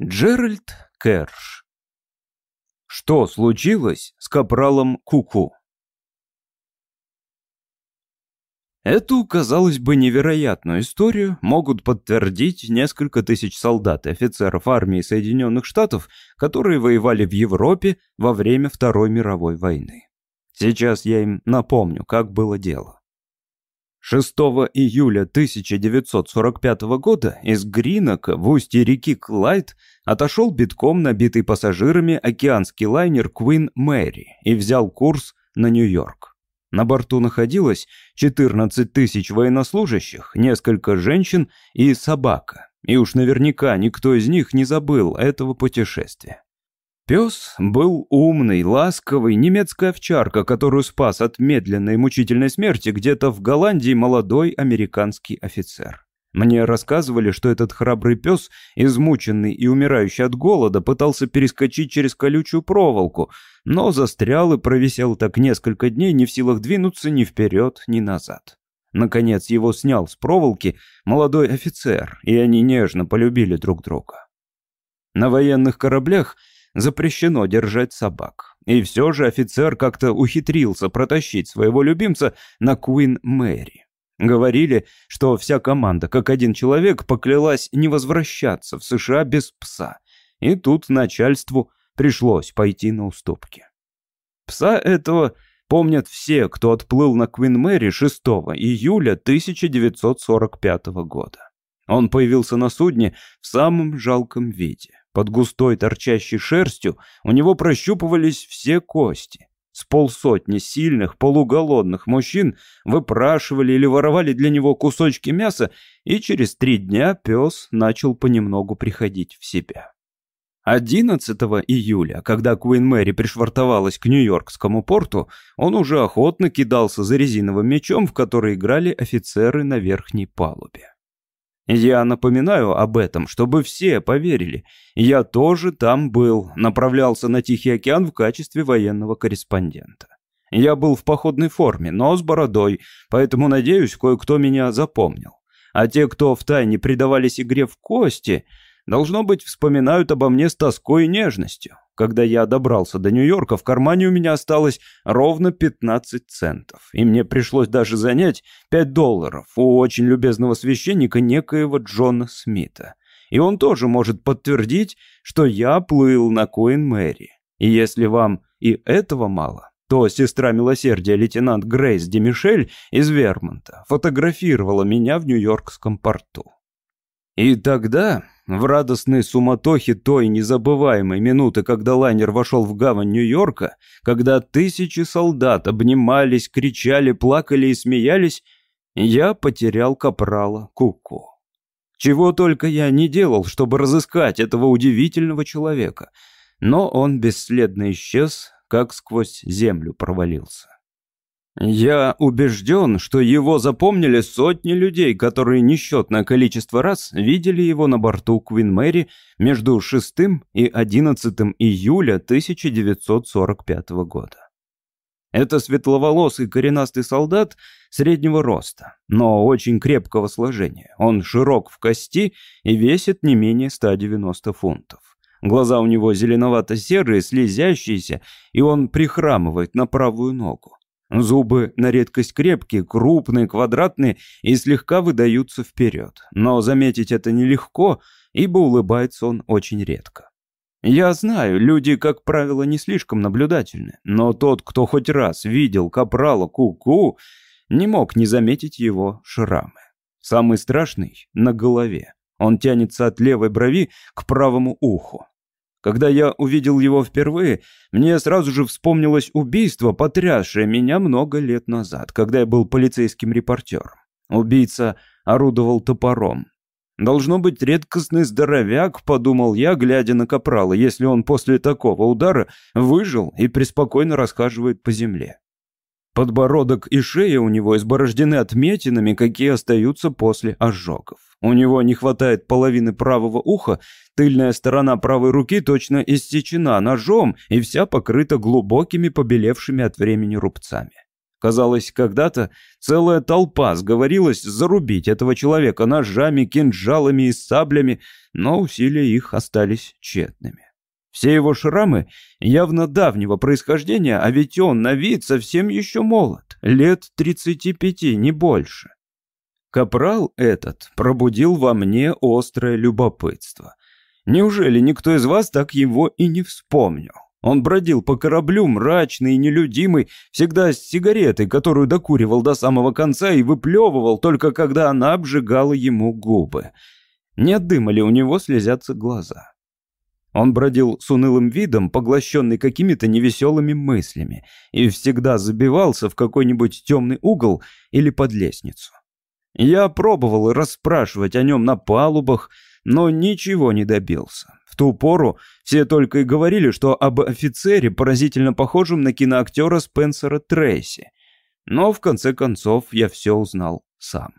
Джеральд Кэрш. Что случилось с капралом Куку? Эту, казалось бы, невероятную историю могут подтвердить несколько тысяч солдат и офицеров армии Соединенных Штатов, которые воевали в Европе во время Второй мировой войны. Сейчас я им напомню, как было дело. 6 июля 1945 года из Гринока в устье реки Клайд отошел битком набитый пассажирами океанский лайнер Queen Mary и взял курс на Нью-Йорк. На борту находилось 14 тысяч военнослужащих, несколько женщин и собака. И уж наверняка никто из них не забыл этого путешествия. Пес был умный, ласковый, немецкая овчарка, которую спас от медленной мучительной смерти где-то в Голландии молодой американский офицер. Мне рассказывали, что этот храбрый пес, измученный и умирающий от голода, пытался перескочить через колючую проволоку, но застрял и провисел так несколько дней, не в силах двинуться ни вперед, ни назад. Наконец его снял с проволоки молодой офицер, и они нежно полюбили друг друга. На военных кораблях запрещено держать собак. И все же офицер как-то ухитрился протащить своего любимца на Куин Мэри. Говорили, что вся команда, как один человек, поклялась не возвращаться в США без пса. И тут начальству пришлось пойти на уступки. Пса этого помнят все, кто отплыл на Куин Мэри 6 июля 1945 года. Он появился на судне в самом жалком виде. Под густой торчащей шерстью у него прощупывались все кости. С полсотни сильных, полуголодных мужчин выпрашивали или воровали для него кусочки мяса, и через три дня пес начал понемногу приходить в себя. 11 июля, когда Куин Мэри пришвартовалась к Нью-Йоркскому порту, он уже охотно кидался за резиновым мечом, в который играли офицеры на верхней палубе. Я напоминаю об этом, чтобы все поверили. Я тоже там был, направлялся на Тихий океан в качестве военного корреспондента. Я был в походной форме, но с бородой, поэтому, надеюсь, кое-кто меня запомнил. А те, кто втайне предавались игре в кости, должно быть, вспоминают обо мне с тоской и нежностью. Когда я добрался до Нью-Йорка, в кармане у меня осталось ровно 15 центов, и мне пришлось даже занять 5 долларов у очень любезного священника некоего Джона Смита. И он тоже может подтвердить, что я плыл на Коин Мэри. И если вам и этого мало, то сестра милосердия лейтенант Грейс Демишель из Вермонта фотографировала меня в Нью-Йоркском порту. И тогда в радостной суматохе той незабываемой минуты, когда лайнер вошел в гавань Нью-Йорка, когда тысячи солдат обнимались, кричали, плакали и смеялись, я потерял капрала Куку. Чего только я не делал, чтобы разыскать этого удивительного человека, но он бесследно исчез, как сквозь землю провалился. Я убежден, что его запомнили сотни людей, которые несчетное количество раз видели его на борту Квин Мэри между 6 и 11 июля 1945 года. Это светловолосый коренастый солдат среднего роста, но очень крепкого сложения. Он широк в кости и весит не менее 190 фунтов. Глаза у него зеленовато-серые, слезящиеся, и он прихрамывает на правую ногу. Зубы на редкость крепкие, крупные, квадратные и слегка выдаются вперед. Но заметить это нелегко, ибо улыбается он очень редко. Я знаю, люди, как правило, не слишком наблюдательны, но тот, кто хоть раз видел капрала Ку-Ку, не мог не заметить его шрамы. Самый страшный — на голове. Он тянется от левой брови к правому уху. Когда я увидел его впервые, мне сразу же вспомнилось убийство, потрясшее меня много лет назад, когда я был полицейским репортером. Убийца орудовал топором. «Должно быть редкостный здоровяк», — подумал я, глядя на Капрала, если он после такого удара выжил и преспокойно расхаживает по земле. Подбородок и шея у него изборождены отметинами, какие остаются после ожогов. У него не хватает половины правого уха, тыльная сторона правой руки точно иссечена ножом и вся покрыта глубокими побелевшими от времени рубцами. Казалось, когда-то целая толпа сговорилась зарубить этого человека ножами, кинжалами и саблями, но усилия их остались тщетными. Все его шрамы явно давнего происхождения, а ведь он на вид совсем еще молод, лет 35, не больше. Капрал этот пробудил во мне острое любопытство. Неужели никто из вас так его и не вспомнил? Он бродил по кораблю, мрачный и нелюдимый, всегда с сигаретой, которую докуривал до самого конца и выплевывал, только когда она обжигала ему губы. Не от дыма ли у него слезятся глаза? Он бродил с унылым видом, поглощенный какими-то невеселыми мыслями, и всегда забивался в какой-нибудь темный угол или под лестницу. Я пробовал расспрашивать о нем на палубах, но ничего не добился. В ту пору все только и говорили, что об офицере, поразительно похожем на киноактера Спенсера Трейси. Но в конце концов я все узнал сам.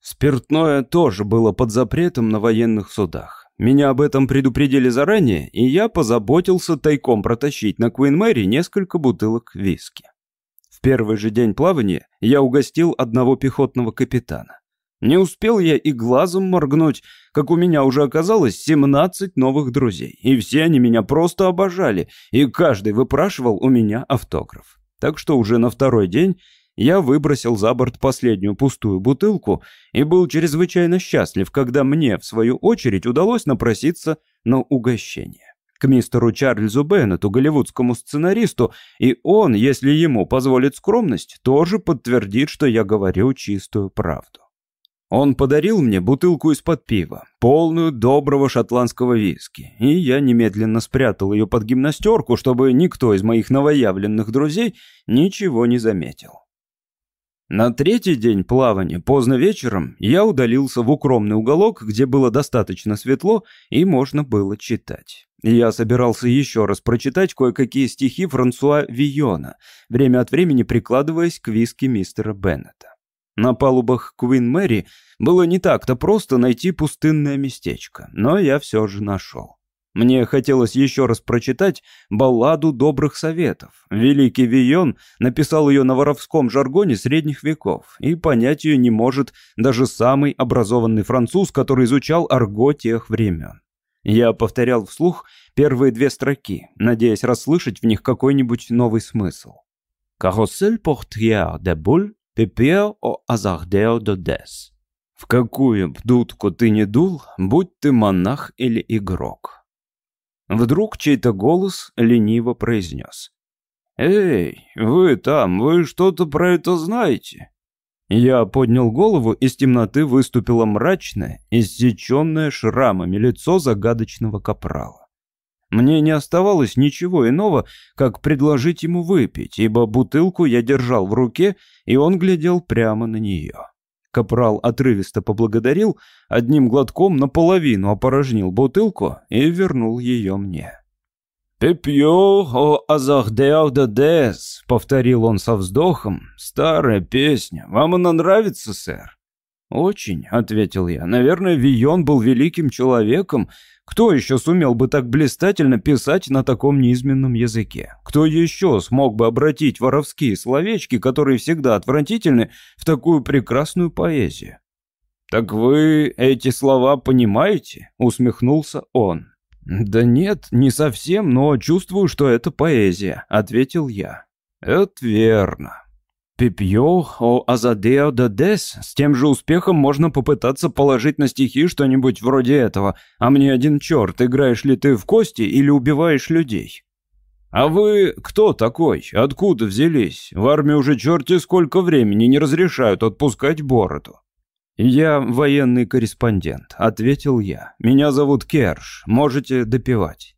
Спиртное тоже было под запретом на военных судах. Меня об этом предупредили заранее, и я позаботился тайком протащить на Куин Мэри несколько бутылок виски. В первый же день плавания я угостил одного пехотного капитана. Не успел я и глазом моргнуть, как у меня уже оказалось 17 новых друзей, и все они меня просто обожали, и каждый выпрашивал у меня автограф. Так что уже на второй день я выбросил за борт последнюю пустую бутылку и был чрезвычайно счастлив, когда мне, в свою очередь, удалось напроситься на угощение. К мистеру Чарльзу Беннету, голливудскому сценаристу, и он, если ему позволит скромность, тоже подтвердит, что я говорю чистую правду. Он подарил мне бутылку из-под пива, полную доброго шотландского виски, и я немедленно спрятал ее под гимнастерку, чтобы никто из моих новоявленных друзей ничего не заметил. На третий день плавания, поздно вечером, я удалился в укромный уголок, где было достаточно светло и можно было читать. Я собирался еще раз прочитать кое-какие стихи Франсуа Вийона, время от времени прикладываясь к виски мистера Беннета. На палубах Куин Мэри было не так-то просто найти пустынное местечко, но я все же нашел. Мне хотелось еще раз прочитать балладу добрых советов. Великий Вион написал ее на воровском жаргоне средних веков, и понять ее не может даже самый образованный француз, который изучал арго тех времен. Я повторял вслух первые две строки, надеясь расслышать в них какой-нибудь новый смысл. «Карусель портьер де буль Пепе о азахдео додес. В какую б дудку ты не дул, будь ты монах или игрок. Вдруг чей-то голос лениво произнес. «Эй, вы там, вы что-то про это знаете?» Я поднял голову, из темноты выступило мрачное, иссеченное шрамами лицо загадочного капрала. Мне не оставалось ничего иного, как предложить ему выпить, ибо бутылку я держал в руке, и он глядел прямо на нее. Капрал отрывисто поблагодарил, одним глотком наполовину опорожнил бутылку и вернул ее мне. «Пепьё о азахдео де дес», — повторил он со вздохом. «Старая песня. Вам она нравится, сэр?» «Очень», — ответил я. «Наверное, Вион был великим человеком, кто еще сумел бы так блистательно писать на таком низменном языке? Кто еще смог бы обратить воровские словечки, которые всегда отвратительны, в такую прекрасную поэзию? «Так вы эти слова понимаете?» — усмехнулся он. «Да нет, не совсем, но чувствую, что это поэзия», — ответил я. «Это верно. Пипьё о Азадео де Дес. С тем же успехом можно попытаться положить на стихи что-нибудь вроде этого. А мне один черт, играешь ли ты в кости или убиваешь людей? А вы кто такой? Откуда взялись? В армии уже черти сколько времени не разрешают отпускать бороду. «Я военный корреспондент», — ответил я. «Меня зовут Керш, можете допивать».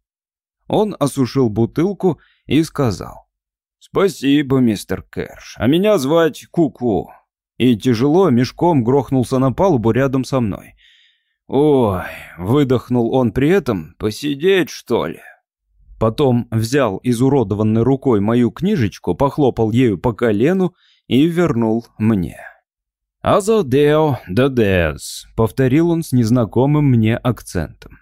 Он осушил бутылку и сказал. «Спасибо, мистер Кэрш. А меня звать Куку». -ку. И тяжело мешком грохнулся на палубу рядом со мной. «Ой», — выдохнул он при этом, — «посидеть, что ли?» Потом взял изуродованной рукой мою книжечку, похлопал ею по колену и вернул мне. «Азодео дадес», — повторил он с незнакомым мне акцентом.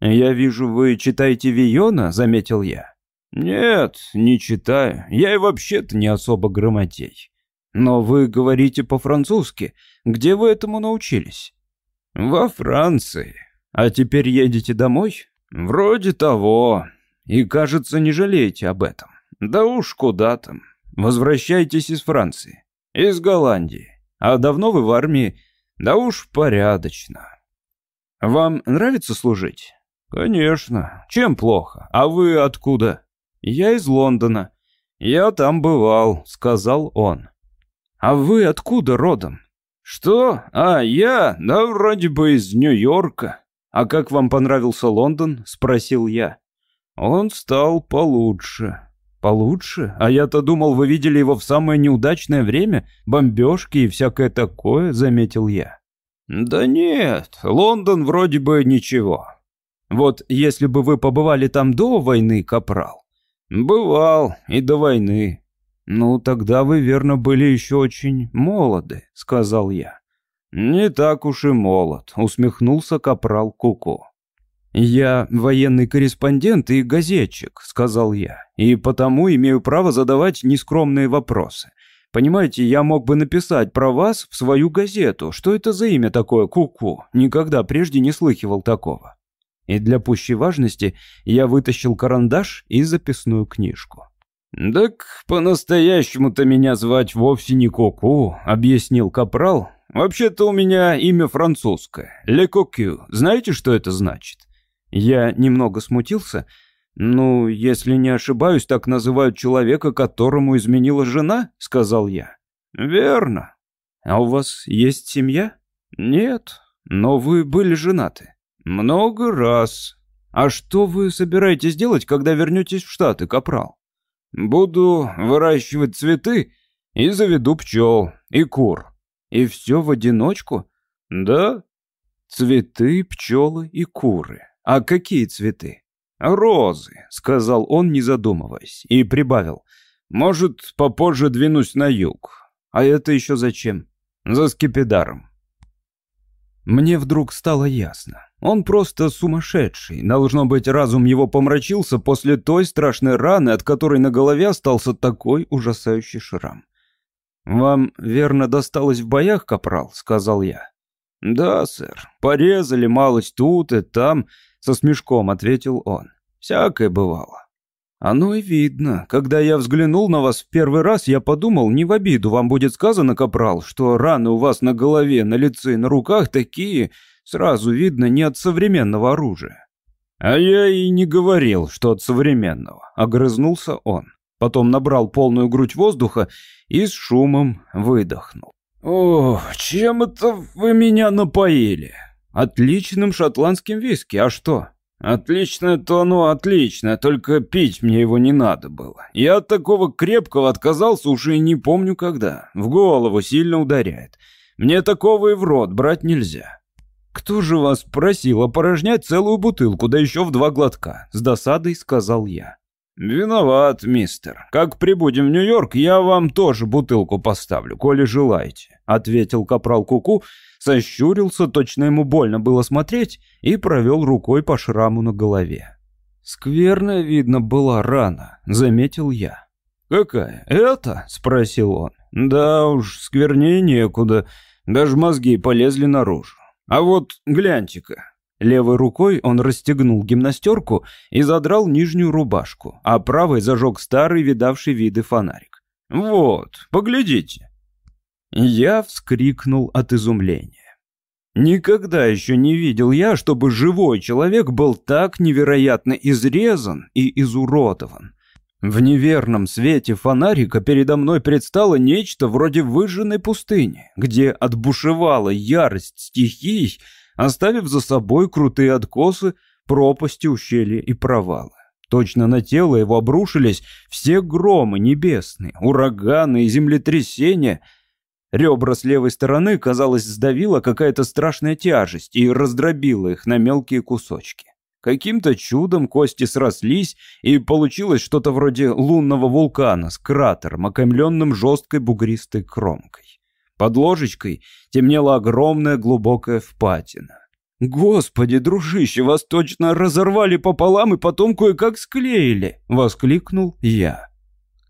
«Я вижу, вы читаете Виона», — заметил я. «Нет, не читаю. Я и вообще-то не особо грамотей. Но вы говорите по-французски. Где вы этому научились?» «Во Франции. А теперь едете домой?» «Вроде того. И, кажется, не жалеете об этом. Да уж куда там. Возвращайтесь из Франции. Из Голландии. А давно вы в армии? Да уж порядочно. Вам нравится служить? Конечно. Чем плохо? А вы откуда? Я из Лондона. Я там бывал, сказал он. А вы откуда родом? Что? А, я? Да вроде бы из Нью-Йорка. А как вам понравился Лондон? Спросил я. Он стал получше. Получше? А я-то думал, вы видели его в самое неудачное время, бомбежки и всякое такое, заметил я. Да нет, Лондон вроде бы ничего. Вот если бы вы побывали там до войны, капрал. Бывал и до войны. Ну, тогда вы, верно, были еще очень молоды, сказал я. Не так уж и молод, усмехнулся капрал Куку. «Я военный корреспондент и газетчик», — сказал я, «и потому имею право задавать нескромные вопросы. Понимаете, я мог бы написать про вас в свою газету. Что это за имя такое, Куку? -ку? Никогда прежде не слыхивал такого». И для пущей важности я вытащил карандаш и записную книжку. «Так по-настоящему-то меня звать вовсе не Куку», — объяснил Капрал. «Вообще-то у меня имя французское. Ле Кокю. Знаете, что это значит?» Я немного смутился. «Ну, если не ошибаюсь, так называют человека, которому изменила жена?» — сказал я. «Верно. А у вас есть семья?» «Нет. Но вы были женаты?» «Много раз. А что вы собираетесь делать, когда вернетесь в Штаты, Капрал?» «Буду выращивать цветы и заведу пчел и кур. И все в одиночку?» «Да. Цветы, пчелы и куры. «А какие цветы?» «Розы», — сказал он, не задумываясь, и прибавил. «Может, попозже двинусь на юг. А это еще зачем?» «За скипидаром». Мне вдруг стало ясно. Он просто сумасшедший. Должно быть, разум его помрачился после той страшной раны, от которой на голове остался такой ужасающий шрам. «Вам, верно, досталось в боях, капрал?» — сказал я. «Да, сэр. Порезали малость тут и там со смешком ответил он. Всякое бывало. Оно и видно. Когда я взглянул на вас в первый раз, я подумал, не в обиду вам будет сказано, капрал, что раны у вас на голове, на лице и на руках такие, сразу видно, не от современного оружия. А я и не говорил, что от современного, огрызнулся он. Потом набрал полную грудь воздуха и с шумом выдохнул. «О, чем это вы меня напоили? Отличным шотландским виски, а что? Отлично, то оно отлично, только пить мне его не надо было. Я от такого крепкого отказался уже и не помню когда. В голову сильно ударяет. Мне такого и в рот брать нельзя. Кто же вас просил опорожнять целую бутылку, да еще в два глотка? С досадой сказал я. «Виноват, мистер. Как прибудем в Нью-Йорк, я вам тоже бутылку поставлю, коли желаете», — ответил капрал Куку, -ку, сощурился, точно ему больно было смотреть, и провел рукой по шраму на голове. «Скверная, видно, была рана», — заметил я. «Какая? Это?» — спросил он. «Да уж, сквернее некуда, даже мозги полезли наружу. А вот гляньте-ка». Левой рукой он расстегнул гимнастерку и задрал нижнюю рубашку, а правой зажег старый видавший виды фонарик. «Вот, поглядите». Я вскрикнул от изумления. Никогда еще не видел я, чтобы живой человек был так невероятно изрезан и изуродован. В неверном свете фонарика передо мной предстало нечто вроде выжженной пустыни, где отбушевала ярость стихий, оставив за собой крутые откосы, пропасти, ущелья и провалы. Точно на тело его обрушились все громы небесные, ураганы и землетрясения — Ребра с левой стороны, казалось, сдавила какая-то страшная тяжесть и раздробила их на мелкие кусочки. Каким-то чудом кости срослись, и получилось что-то вроде лунного вулкана с кратером, окаймленным жесткой бугристой кромкой. Под ложечкой темнела огромная глубокая впадина. «Господи, дружище, вас точно разорвали пополам и потом кое-как склеили!» — воскликнул я.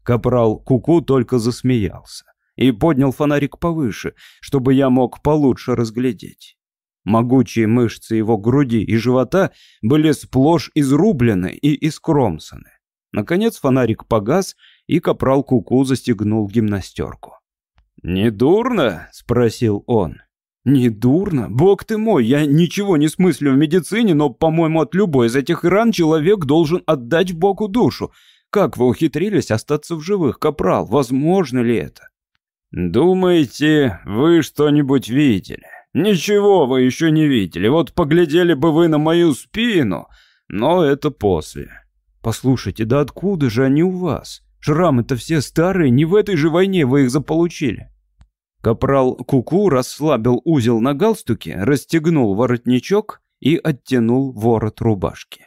Капрал Куку -ку только засмеялся и поднял фонарик повыше, чтобы я мог получше разглядеть. Могучие мышцы его груди и живота были сплошь изрублены и искромсаны. Наконец фонарик погас, и капрал Куку -ку застегнул гимнастерку. «Не дурно?» — спросил он. «Не дурно? Бог ты мой, я ничего не смыслю в медицине, но, по-моему, от любой из этих ран человек должен отдать Богу душу. Как вы ухитрились остаться в живых, капрал? Возможно ли это?» «Думаете, вы что-нибудь видели?» «Ничего вы еще не видели. Вот поглядели бы вы на мою спину, но это после». «Послушайте, да откуда же они у вас? Шрамы-то все старые, не в этой же войне вы их заполучили». Капрал Куку -ку расслабил узел на галстуке, расстегнул воротничок и оттянул ворот рубашки.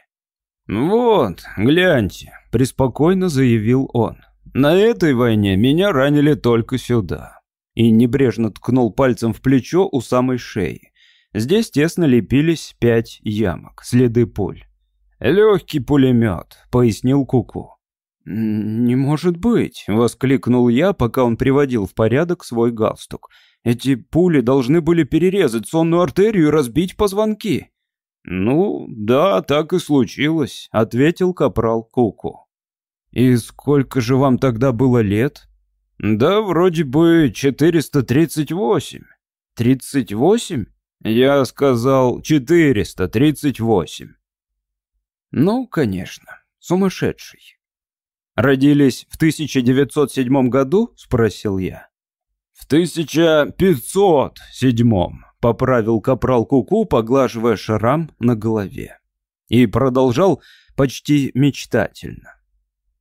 «Вот, гляньте», — преспокойно заявил он. «На этой войне меня ранили только сюда». И небрежно ткнул пальцем в плечо у самой шеи. Здесь тесно лепились пять ямок, следы пуль. «Легкий пулемет», — пояснил Куку. «Не может быть!» — воскликнул я, пока он приводил в порядок свой галстук. «Эти пули должны были перерезать сонную артерию и разбить позвонки». «Ну, да, так и случилось», — ответил капрал Куку. «И сколько же вам тогда было лет?» «Да, вроде бы 438». «38?» «Я сказал 438». «Ну, конечно, сумасшедший». «Родились в 1907 году?» — спросил я. «В 1507», — поправил капрал Куку, поглаживая шрам на голове. И продолжал почти мечтательно.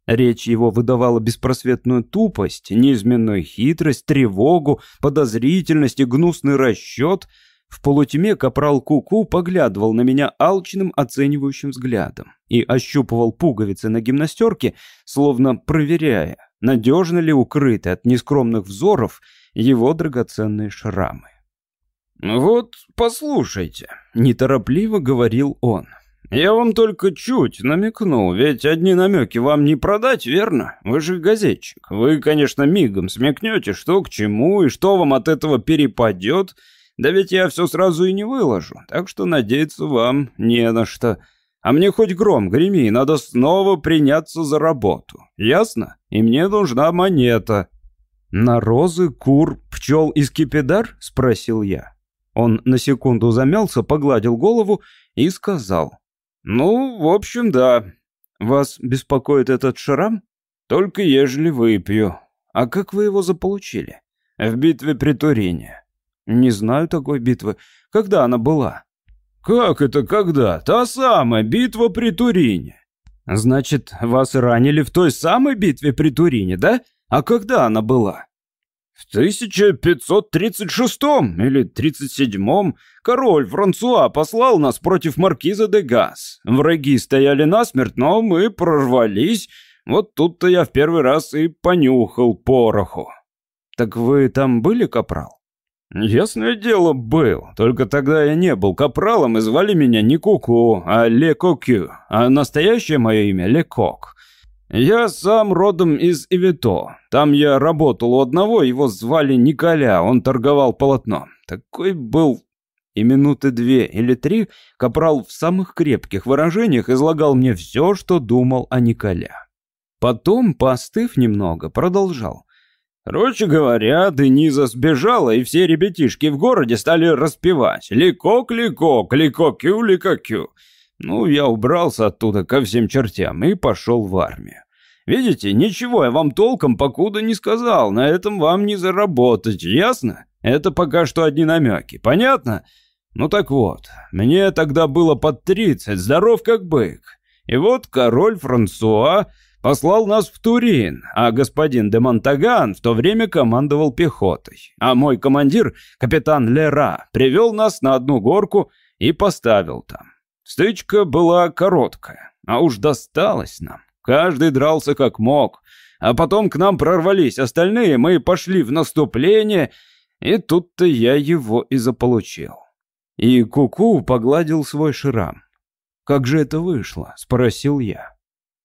Речь его выдавала беспросветную тупость, неизменную хитрость, тревогу, подозрительность и гнусный расчет — в полутьме капрал Куку -ку поглядывал на меня алчным оценивающим взглядом и ощупывал пуговицы на гимнастерке, словно проверяя, надежно ли укрыты от нескромных взоров его драгоценные шрамы. «Вот, послушайте», — неторопливо говорил он. «Я вам только чуть намекнул, ведь одни намеки вам не продать, верно? Вы же газетчик. Вы, конечно, мигом смекнете, что к чему и что вам от этого перепадет». Да ведь я все сразу и не выложу, так что надеяться вам не на что. А мне хоть гром греми, надо снова приняться за работу. Ясно? И мне нужна монета». «На розы, кур, пчел и скипидар?» — спросил я. Он на секунду замялся, погладил голову и сказал. «Ну, в общем, да. Вас беспокоит этот шрам? Только ежели выпью. А как вы его заполучили?» «В битве при Турине. «Не знаю такой битвы. Когда она была?» «Как это когда? Та самая битва при Турине». «Значит, вас ранили в той самой битве при Турине, да? А когда она была?» В 1536 или 37 король Франсуа послал нас против маркиза де Гас. Враги стояли насмерть, но мы прорвались. Вот тут-то я в первый раз и понюхал пороху. Так вы там были, капрал? «Ясное дело, был. Только тогда я не был капралом, и звали меня не Куку, а Лекокю, а настоящее мое имя Лекок. Я сам родом из Ивито. Там я работал у одного, его звали Николя, он торговал полотном. Такой был...» И минуты две или три капрал в самых крепких выражениях излагал мне все, что думал о Николя. Потом, поостыв немного, продолжал. Короче говоря, Дениза сбежала, и все ребятишки в городе стали распевать «Ликок, ликок, ликокю, ликокю». Ну, я убрался оттуда ко всем чертям и пошел в армию. Видите, ничего я вам толком покуда не сказал, на этом вам не заработать, ясно? Это пока что одни намеки, понятно? Ну так вот, мне тогда было под тридцать, здоров как бык. И вот король Франсуа послал нас в Турин, а господин де Монтаган в то время командовал пехотой. А мой командир, капитан Лера, привел нас на одну горку и поставил там. Стычка была короткая, а уж досталось нам. Каждый дрался как мог. А потом к нам прорвались остальные, мы пошли в наступление, и тут-то я его и заполучил. И Куку -ку погладил свой шрам. «Как же это вышло?» — спросил я.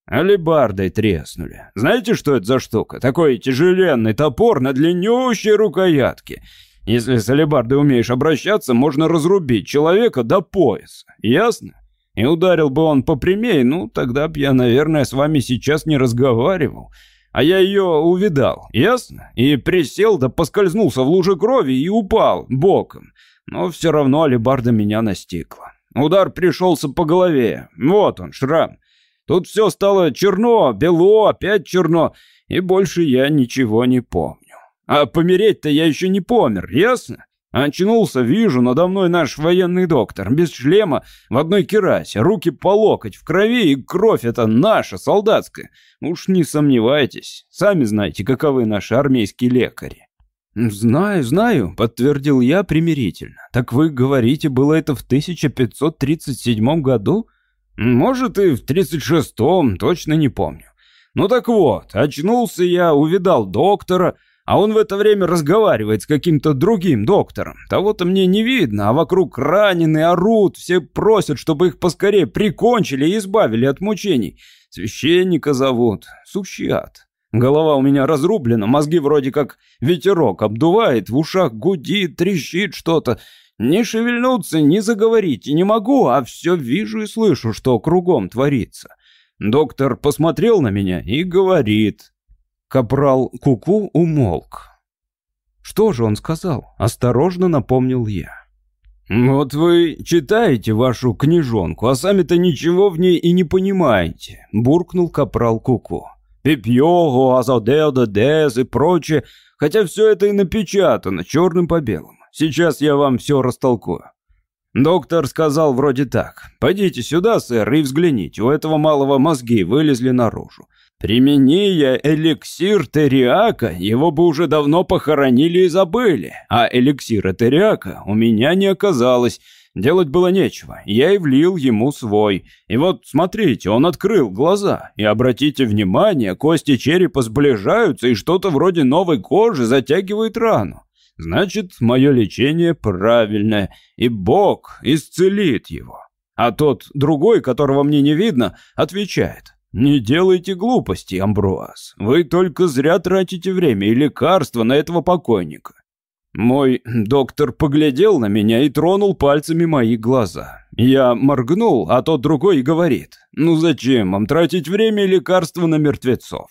Алибардой треснули. Знаете, что это за штука? Такой тяжеленный топор на длиннющей рукоятке. Если с алибардой умеешь обращаться, можно разрубить человека до пояса. Ясно? И ударил бы он попрямее, ну, тогда б я, наверное, с вами сейчас не разговаривал. А я ее увидал, ясно? И присел, да поскользнулся в луже крови и упал боком. Но все равно алибарда меня настигла. Удар пришелся по голове. Вот он, шрам. Тут все стало черно, бело, опять черно, и больше я ничего не помню. А помереть-то я еще не помер, ясно? Очнулся, вижу, надо мной наш военный доктор, без шлема, в одной керасе, руки по локоть, в крови, и кровь это наша, солдатская. Уж не сомневайтесь, сами знаете, каковы наши армейские лекари. «Знаю, знаю», — подтвердил я примирительно. «Так вы говорите, было это в 1537 году?» «Может, и в 36-м, точно не помню. Ну так вот, очнулся я, увидал доктора, а он в это время разговаривает с каким-то другим доктором. Того-то мне не видно, а вокруг раненые орут, все просят, чтобы их поскорее прикончили и избавили от мучений. Священника зовут, сущий ад. Голова у меня разрублена, мозги вроде как ветерок обдувает, в ушах гудит, трещит что-то. Не шевельнуться, не заговорить и не могу, а все вижу и слышу, что кругом творится. Доктор посмотрел на меня и говорит, Капрал Куку умолк. «Что же он сказал?» — осторожно напомнил я. «Вот вы читаете вашу книжонку, а сами-то ничего в ней и не понимаете», — буркнул капрал Куку. «Пипьего, Азадеода, Дез и прочее, хотя все это и напечатано черным по белому. Сейчас я вам все растолкую». Доктор сказал вроде так. «Пойдите сюда, сэр, и взгляните, у этого малого мозги вылезли наружу. Примени я эликсир Териака, его бы уже давно похоронили и забыли, а эликсира Териака у меня не оказалось. Делать было нечего, я и влил ему свой. И вот, смотрите, он открыл глаза. И обратите внимание, кости черепа сближаются, и что-то вроде новой кожи затягивает рану. Значит, мое лечение правильное, и Бог исцелит его. А тот другой, которого мне не видно, отвечает. «Не делайте глупости, Амбруаз. Вы только зря тратите время и лекарства на этого покойника». Мой доктор поглядел на меня и тронул пальцами мои глаза. Я моргнул, а тот другой говорит, «Ну зачем вам тратить время и лекарства на мертвецов?»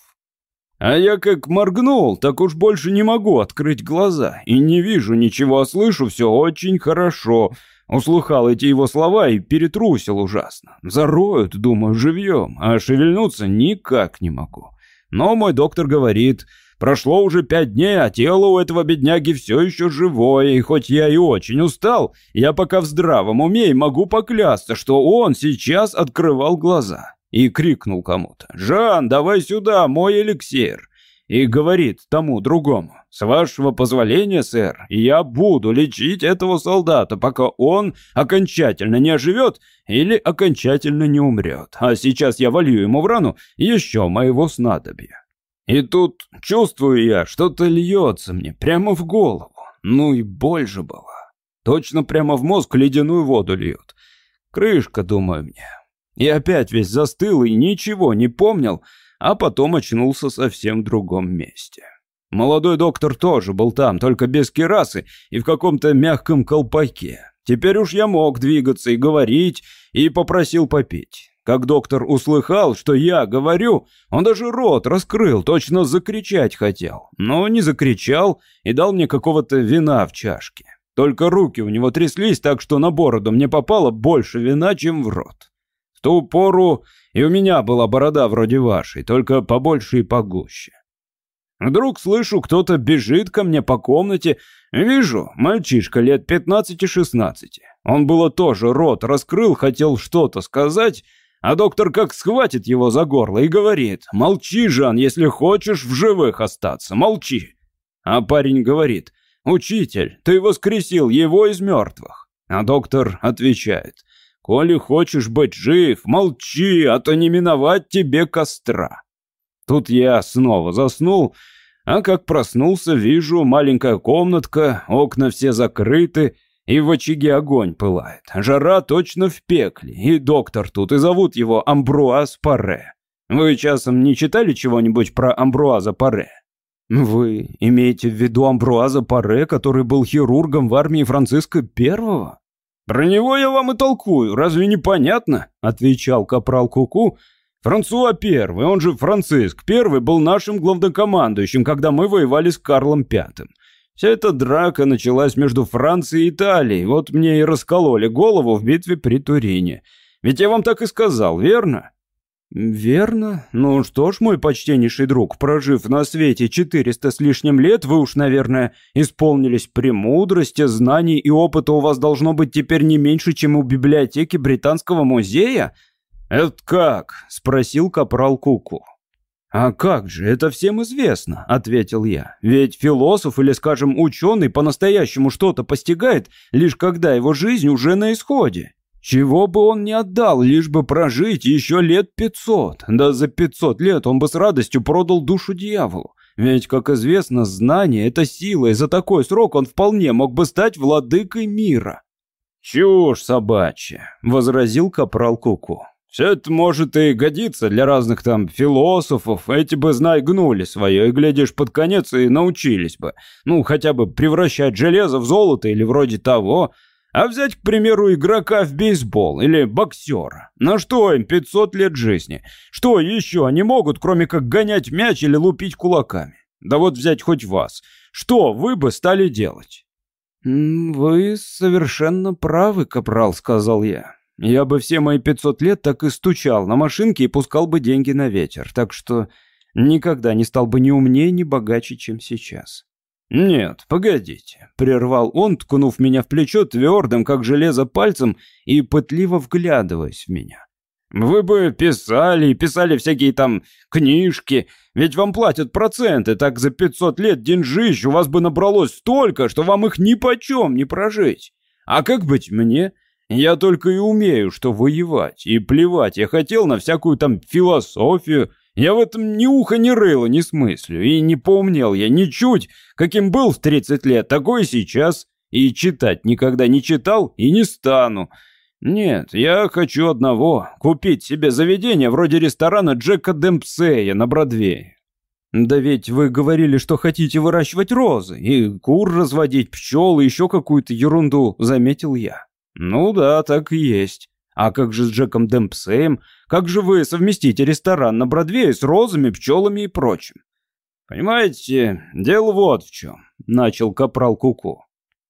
А я как моргнул, так уж больше не могу открыть глаза. И не вижу ничего, а слышу все очень хорошо. Услыхал эти его слова и перетрусил ужасно. Зароют, думаю, живьем, а шевельнуться никак не могу. Но мой доктор говорит, прошло уже пять дней, а тело у этого бедняги все еще живое, и хоть я и очень устал, я пока в здравом уме и могу поклясться, что он сейчас открывал глаза. И крикнул кому-то, «Жан, давай сюда, мой эликсир!» и говорит тому другому, «С вашего позволения, сэр, я буду лечить этого солдата, пока он окончательно не оживет или окончательно не умрет, а сейчас я волью ему в рану еще моего снадобья». И тут чувствую я, что-то льется мне прямо в голову, ну и боль же была. Точно прямо в мозг ледяную воду льет. Крышка, думаю мне. И опять весь застыл и ничего не помнил, а потом очнулся совсем в другом месте. Молодой доктор тоже был там, только без керасы и в каком-то мягком колпаке. Теперь уж я мог двигаться и говорить, и попросил попить. Как доктор услыхал, что я говорю, он даже рот раскрыл, точно закричать хотел. Но не закричал и дал мне какого-то вина в чашке. Только руки у него тряслись так, что на бороду мне попало больше вина, чем в рот ту пору и у меня была борода вроде вашей, только побольше и погуще. Вдруг слышу, кто-то бежит ко мне по комнате. Вижу, мальчишка лет 15-16. Он было тоже рот раскрыл, хотел что-то сказать, а доктор как схватит его за горло и говорит, «Молчи, Жан, если хочешь в живых остаться, молчи». А парень говорит, «Учитель, ты воскресил его из мертвых». А доктор отвечает, Коли хочешь быть жив, молчи, а то не миновать тебе костра. Тут я снова заснул, а как проснулся, вижу маленькая комнатка, окна все закрыты, и в очаге огонь пылает. Жара точно в пекле, и доктор тут, и зовут его Амбруаз Паре. Вы часом не читали чего-нибудь про Амбруаза Паре? Вы имеете в виду Амбруаза Паре, который был хирургом в армии Франциска Первого? Про него я вам и толкую, разве не понятно? Отвечал капрал Куку. Франсуа Первый, он же Франциск Первый, был нашим главнокомандующим, когда мы воевали с Карлом Пятым. Вся эта драка началась между Францией и Италией, вот мне и раскололи голову в битве при Турине. Ведь я вам так и сказал, верно? «Верно. Ну что ж, мой почтеннейший друг, прожив на свете четыреста с лишним лет, вы уж, наверное, исполнились премудрости, знаний и опыта у вас должно быть теперь не меньше, чем у библиотеки Британского музея?» «Это как?» — спросил капрал Куку. «А как же, это всем известно», — ответил я. «Ведь философ или, скажем, ученый по-настоящему что-то постигает, лишь когда его жизнь уже на исходе. Чего бы он не отдал, лишь бы прожить еще лет пятьсот. Да за пятьсот лет он бы с радостью продал душу дьяволу. Ведь, как известно, знание — это сила, и за такой срок он вполне мог бы стать владыкой мира. «Чушь собачья», — возразил капрал Куку. «Все это может и годиться для разных там философов. Эти бы, знай, гнули свое, и, глядишь, под конец и научились бы. Ну, хотя бы превращать железо в золото или вроде того. А взять, к примеру, игрока в бейсбол или боксера. На что им 500 лет жизни? Что еще они могут, кроме как гонять мяч или лупить кулаками? Да вот взять хоть вас. Что вы бы стали делать? «Вы совершенно правы, капрал», — сказал я. «Я бы все мои 500 лет так и стучал на машинке и пускал бы деньги на ветер, так что никогда не стал бы ни умнее, ни богаче, чем сейчас». «Нет, погодите», — прервал он, ткнув меня в плечо твердым, как железо, пальцем и пытливо вглядываясь в меня. «Вы бы писали и писали всякие там книжки, ведь вам платят проценты, так за пятьсот лет деньжищ у вас бы набралось столько, что вам их ни почем не прожить. А как быть мне? Я только и умею, что воевать, и плевать я хотел на всякую там философию, я в этом ни уха, ни рыла не смыслю, и не поумнел я ничуть, каким был в 30 лет, такой сейчас, и читать никогда не читал и не стану. Нет, я хочу одного — купить себе заведение вроде ресторана Джека Демпсея на Бродвее. Да ведь вы говорили, что хотите выращивать розы, и кур разводить, пчел и еще какую-то ерунду, заметил я. Ну да, так и есть. А как же с Джеком Демпсеем? Как же вы совместите ресторан на Бродвее с розами, пчелами и прочим? Понимаете, дело вот в чем, начал капрал Куку.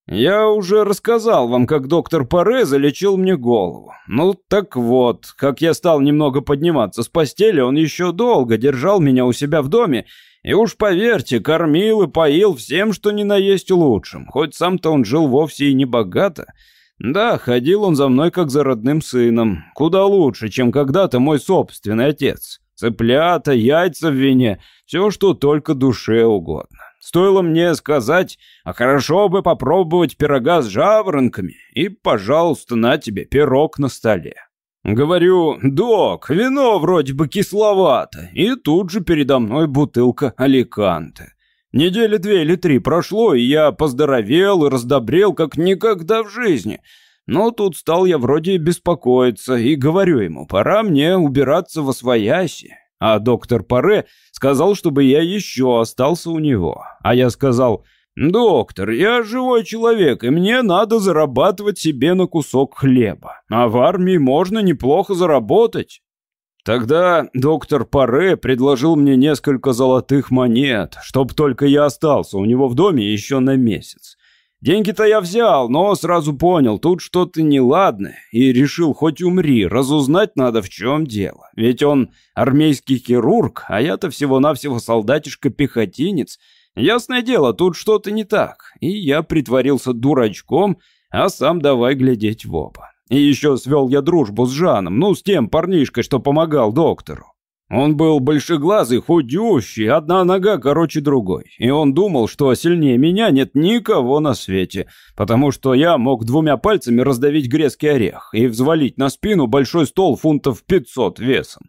Я уже рассказал вам, как доктор Паре залечил мне голову. Ну так вот, как я стал немного подниматься с постели, он еще долго держал меня у себя в доме, и уж поверьте, кормил и поил всем, что ни на есть лучшим, хоть сам-то он жил вовсе и не богато. Да, ходил он за мной как за родным сыном. Куда лучше, чем когда-то мой собственный отец. Цыплята, яйца в вине, все, что только душе угодно. Стоило мне сказать, а хорошо бы попробовать пирога с жаворонками, и, пожалуйста, на тебе пирог на столе. Говорю, док, вино вроде бы кисловато, и тут же передо мной бутылка Аликанте. Недели две или три прошло, и я поздоровел и раздобрел, как никогда в жизни. Но тут стал я вроде беспокоиться, и говорю ему, пора мне убираться во свояси. А доктор Паре сказал, чтобы я еще остался у него. А я сказал, «Доктор, я живой человек, и мне надо зарабатывать себе на кусок хлеба. А в армии можно неплохо заработать». Тогда доктор Паре предложил мне несколько золотых монет, чтоб только я остался у него в доме еще на месяц. Деньги-то я взял, но сразу понял, тут что-то неладное, и решил, хоть умри, разузнать надо, в чем дело. Ведь он армейский хирург, а я-то всего-навсего солдатишка-пехотинец. Ясное дело, тут что-то не так, и я притворился дурачком, а сам давай глядеть в оба. И еще свел я дружбу с Жаном, ну, с тем парнишкой, что помогал доктору. Он был большеглазый, худющий, одна нога короче другой. И он думал, что сильнее меня нет никого на свете, потому что я мог двумя пальцами раздавить грецкий орех и взвалить на спину большой стол фунтов 500 весом.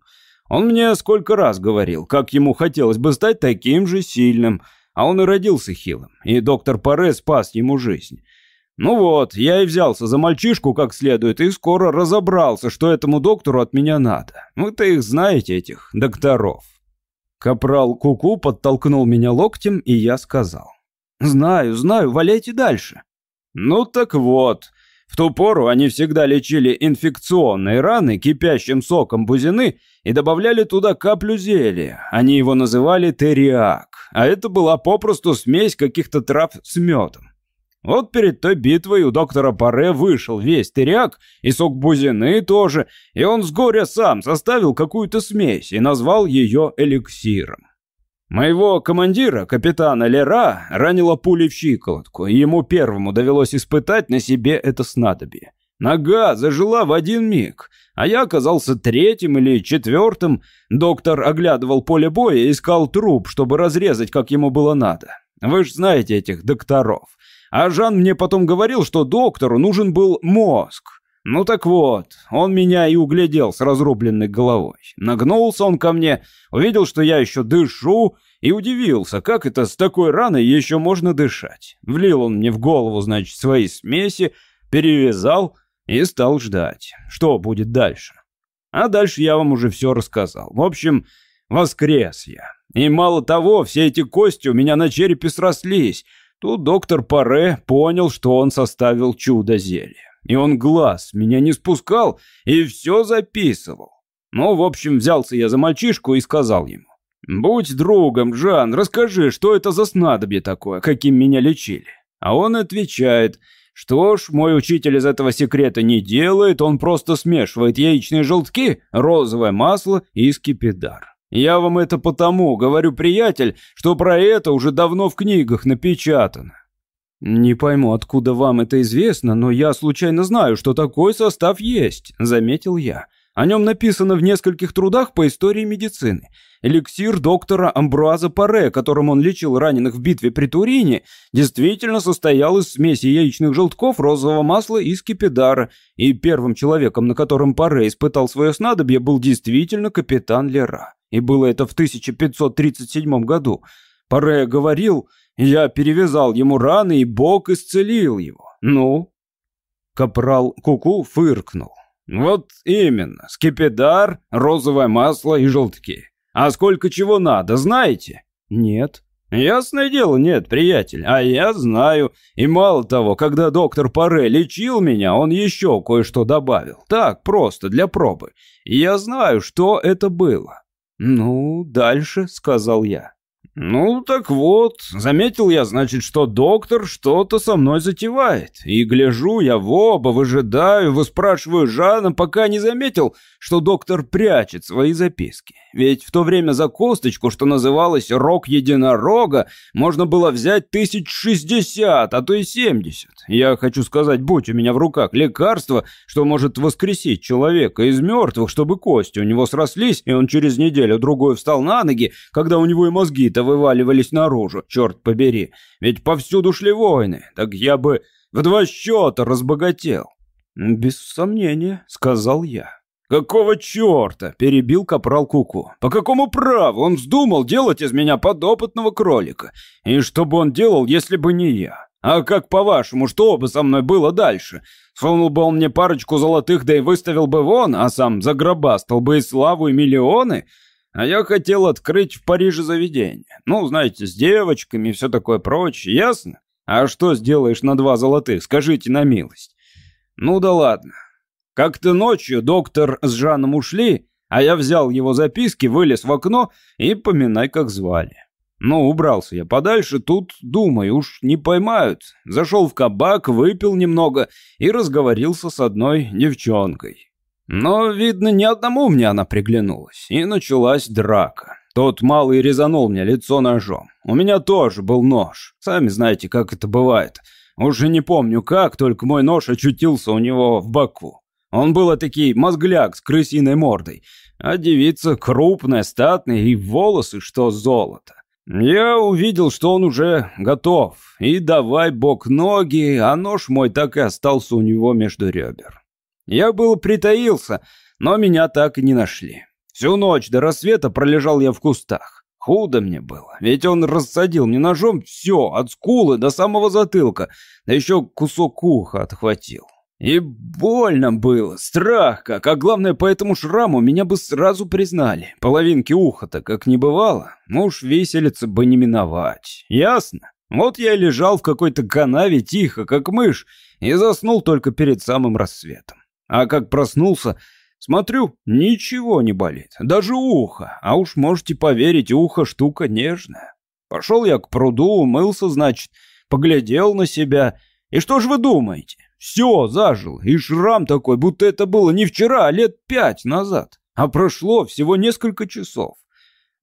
Он мне сколько раз говорил, как ему хотелось бы стать таким же сильным, а он и родился хилым, и доктор Паре спас ему жизнь. Ну вот, я и взялся за мальчишку как следует и скоро разобрался, что этому доктору от меня надо. Вы-то их знаете, этих докторов. Капрал Куку -ку подтолкнул меня локтем, и я сказал. «Знаю, знаю, валяйте дальше». «Ну так вот, в ту пору они всегда лечили инфекционные раны кипящим соком бузины и добавляли туда каплю зелья. Они его называли териак, а это была попросту смесь каких-то трав с медом. Вот перед той битвой у доктора Паре вышел весь теряк и сок бузины тоже, и он с горя сам составил какую-то смесь и назвал ее эликсиром. Моего командира, капитана Лера, ранила пулей в щиколотку, и ему первому довелось испытать на себе это снадобье. Нога зажила в один миг, а я оказался третьим или четвертым. Доктор оглядывал поле боя и искал труп, чтобы разрезать, как ему было надо. Вы же знаете этих докторов. А Жан мне потом говорил, что доктору нужен был мозг. Ну так вот, он меня и углядел с разрубленной головой. Нагнулся он ко мне, увидел, что я еще дышу, и удивился, как это с такой раной еще можно дышать. Влил он мне в голову, значит, свои смеси, перевязал и стал ждать, что будет дальше. А дальше я вам уже все рассказал. В общем, воскрес я. И мало того, все эти кости у меня на черепе срослись. Тут доктор Паре понял, что он составил чудо зелья. И он глаз меня не спускал и все записывал. Ну, в общем, взялся я за мальчишку и сказал ему. «Будь другом, Жан, расскажи, что это за снадобье такое, каким меня лечили?» А он отвечает, что ж, мой учитель из этого секрета не делает, он просто смешивает яичные желтки, розовое масло и скипидар. Я вам это потому говорю, приятель, что про это уже давно в книгах напечатано. «Не пойму, откуда вам это известно, но я случайно знаю, что такой состав есть», — заметил я. О нем написано в нескольких трудах по истории медицины. Эликсир доктора Амбруаза Паре, которым он лечил раненых в битве при Турине, действительно состоял из смеси яичных желтков, розового масла и скипидара, и первым человеком, на котором Паре испытал свое снадобье, был действительно капитан Лера. И было это в 1537 году. Паре говорил, я перевязал ему раны, и Бог исцелил его. Ну? Капрал Куку фыркнул. Вот именно, скипидар, розовое масло и желтки. А сколько чего надо, знаете? Нет. Ясное дело, нет, приятель, а я знаю. И мало того, когда доктор Паре лечил меня, он еще кое-что добавил. Так, просто, для пробы. Я знаю, что это было. Ну, дальше, сказал я. «Ну, так вот, заметил я, значит, что доктор что-то со мной затевает. И гляжу я в оба, выжидаю, выспрашиваю Жана, пока не заметил, что доктор прячет свои записки. Ведь в то время за косточку, что называлось «рог единорога», можно было взять тысяч шестьдесят, а то и семьдесят. Я хочу сказать, будь у меня в руках лекарство, что может воскресить человека из мертвых, чтобы кости у него срослись, и он через неделю-другую встал на ноги, когда у него и мозги-то вываливались наружу, черт побери. Ведь повсюду шли войны, так я бы в два счета разбогател. «Без сомнения», — сказал я. «Какого черта?» — перебил капрал Куку. «По какому праву он вздумал делать из меня подопытного кролика? И что бы он делал, если бы не я? А как по-вашему, что бы со мной было дальше? Сунул бы он мне парочку золотых, да и выставил бы вон, а сам загробастал бы и славу, и миллионы? А я хотел открыть в Париже заведение. Ну, знаете, с девочками и все такое прочее, ясно? А что сделаешь на два золотых, скажите на милость? Ну да ладно. Как-то ночью доктор с Жаном ушли, а я взял его записки, вылез в окно и поминай, как звали. Ну, убрался я подальше, тут, думаю, уж не поймают. Зашел в кабак, выпил немного и разговорился с одной девчонкой. Но, видно, ни одному мне она приглянулась, и началась драка. Тот малый резанул мне лицо ножом. У меня тоже был нож. Сами знаете, как это бывает. Уже не помню как, только мой нож очутился у него в боку. Он был такой мозгляк с крысиной мордой, а девица крупная, статная и волосы, что золото. Я увидел, что он уже готов, и давай бок ноги, а нож мой так и остался у него между ребер. Я был притаился, но меня так и не нашли. Всю ночь до рассвета пролежал я в кустах. Худо мне было, ведь он рассадил мне ножом все, от скулы до самого затылка, да еще кусок уха отхватил. И больно было, страх как, а главное, по этому шраму меня бы сразу признали. Половинки уха-то как не бывало, ну уж виселица бы не миновать, ясно? Вот я лежал в какой-то канаве тихо, как мышь, и заснул только перед самым рассветом. А как проснулся, смотрю, ничего не болит, даже ухо, а уж можете поверить, ухо штука нежная. Пошел я к пруду, умылся, значит, поглядел на себя, и что ж вы думаете? Все зажило, и шрам такой, будто это было не вчера, а лет пять назад. А прошло всего несколько часов.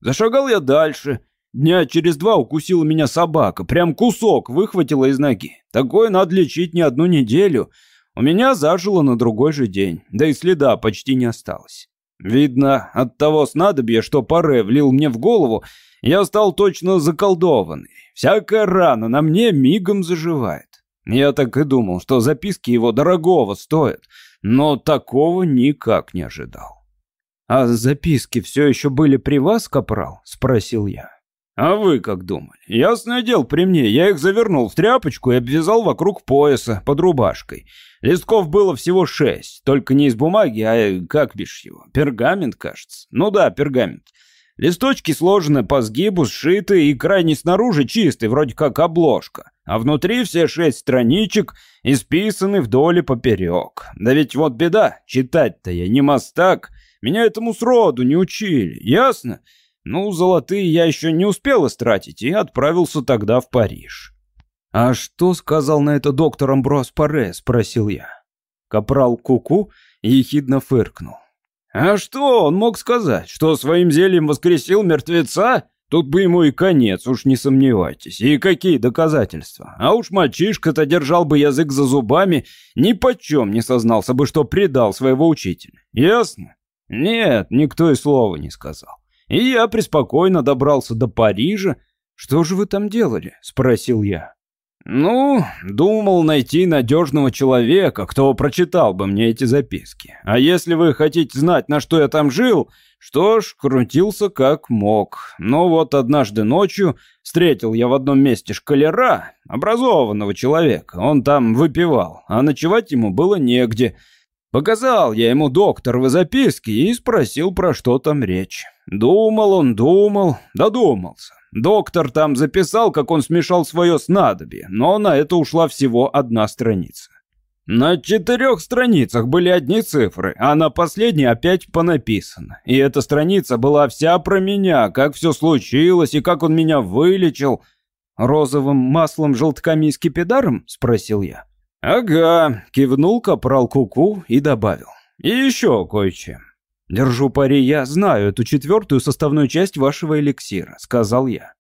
Зашагал я дальше. Дня через два укусила меня собака, прям кусок выхватила из ноги. Такое надо лечить не одну неделю. У меня зажило на другой же день, да и следа почти не осталось. Видно, от того снадобья, что Паре влил мне в голову, я стал точно заколдованный. Всякая рана на мне мигом заживает. Я так и думал, что записки его дорогого стоят, но такого никак не ожидал. «А записки все еще были при вас, капрал?» — спросил я. «А вы как думали? Ясное дело, при мне. Я их завернул в тряпочку и обвязал вокруг пояса под рубашкой. Листков было всего шесть, только не из бумаги, а, как бишь его, пергамент, кажется. Ну да, пергамент. Листочки сложены по сгибу, сшиты и крайне снаружи чистый, вроде как обложка. А внутри все шесть страничек исписаны вдоль и поперек. Да ведь вот беда, читать-то я не мастак. Меня этому сроду не учили, ясно? Ну, золотые я еще не успел истратить и отправился тогда в Париж. «А что сказал на это доктор Амброс Паре?» — спросил я. Капрал Куку -ку ехидно фыркнул. А что он мог сказать? Что своим зельем воскресил мертвеца? Тут бы ему и конец, уж не сомневайтесь. И какие доказательства? А уж мальчишка-то держал бы язык за зубами, ни почем не сознался бы, что предал своего учителя. Ясно? Нет, никто и слова не сказал. И я преспокойно добрался до Парижа. «Что же вы там делали?» — спросил я. «Ну, думал найти надежного человека, кто прочитал бы мне эти записки. А если вы хотите знать, на что я там жил, что ж, крутился как мог. Но вот однажды ночью встретил я в одном месте шкалера, образованного человека. Он там выпивал, а ночевать ему было негде. Показал я ему докторовы записки и спросил, про что там речь. Думал он, думал, додумался. Доктор там записал, как он смешал свое снадобье, но на это ушла всего одна страница. На четырех страницах были одни цифры, а на последней опять понаписано. И эта страница была вся про меня, как все случилось и как он меня вылечил. «Розовым маслом, желтками и скипидаром?» — спросил я. «Ага», — кивнул капрал Куку -ку и добавил. «И еще кое-чем. «Держу пари, я знаю эту четвертую составную часть вашего эликсира», — сказал я.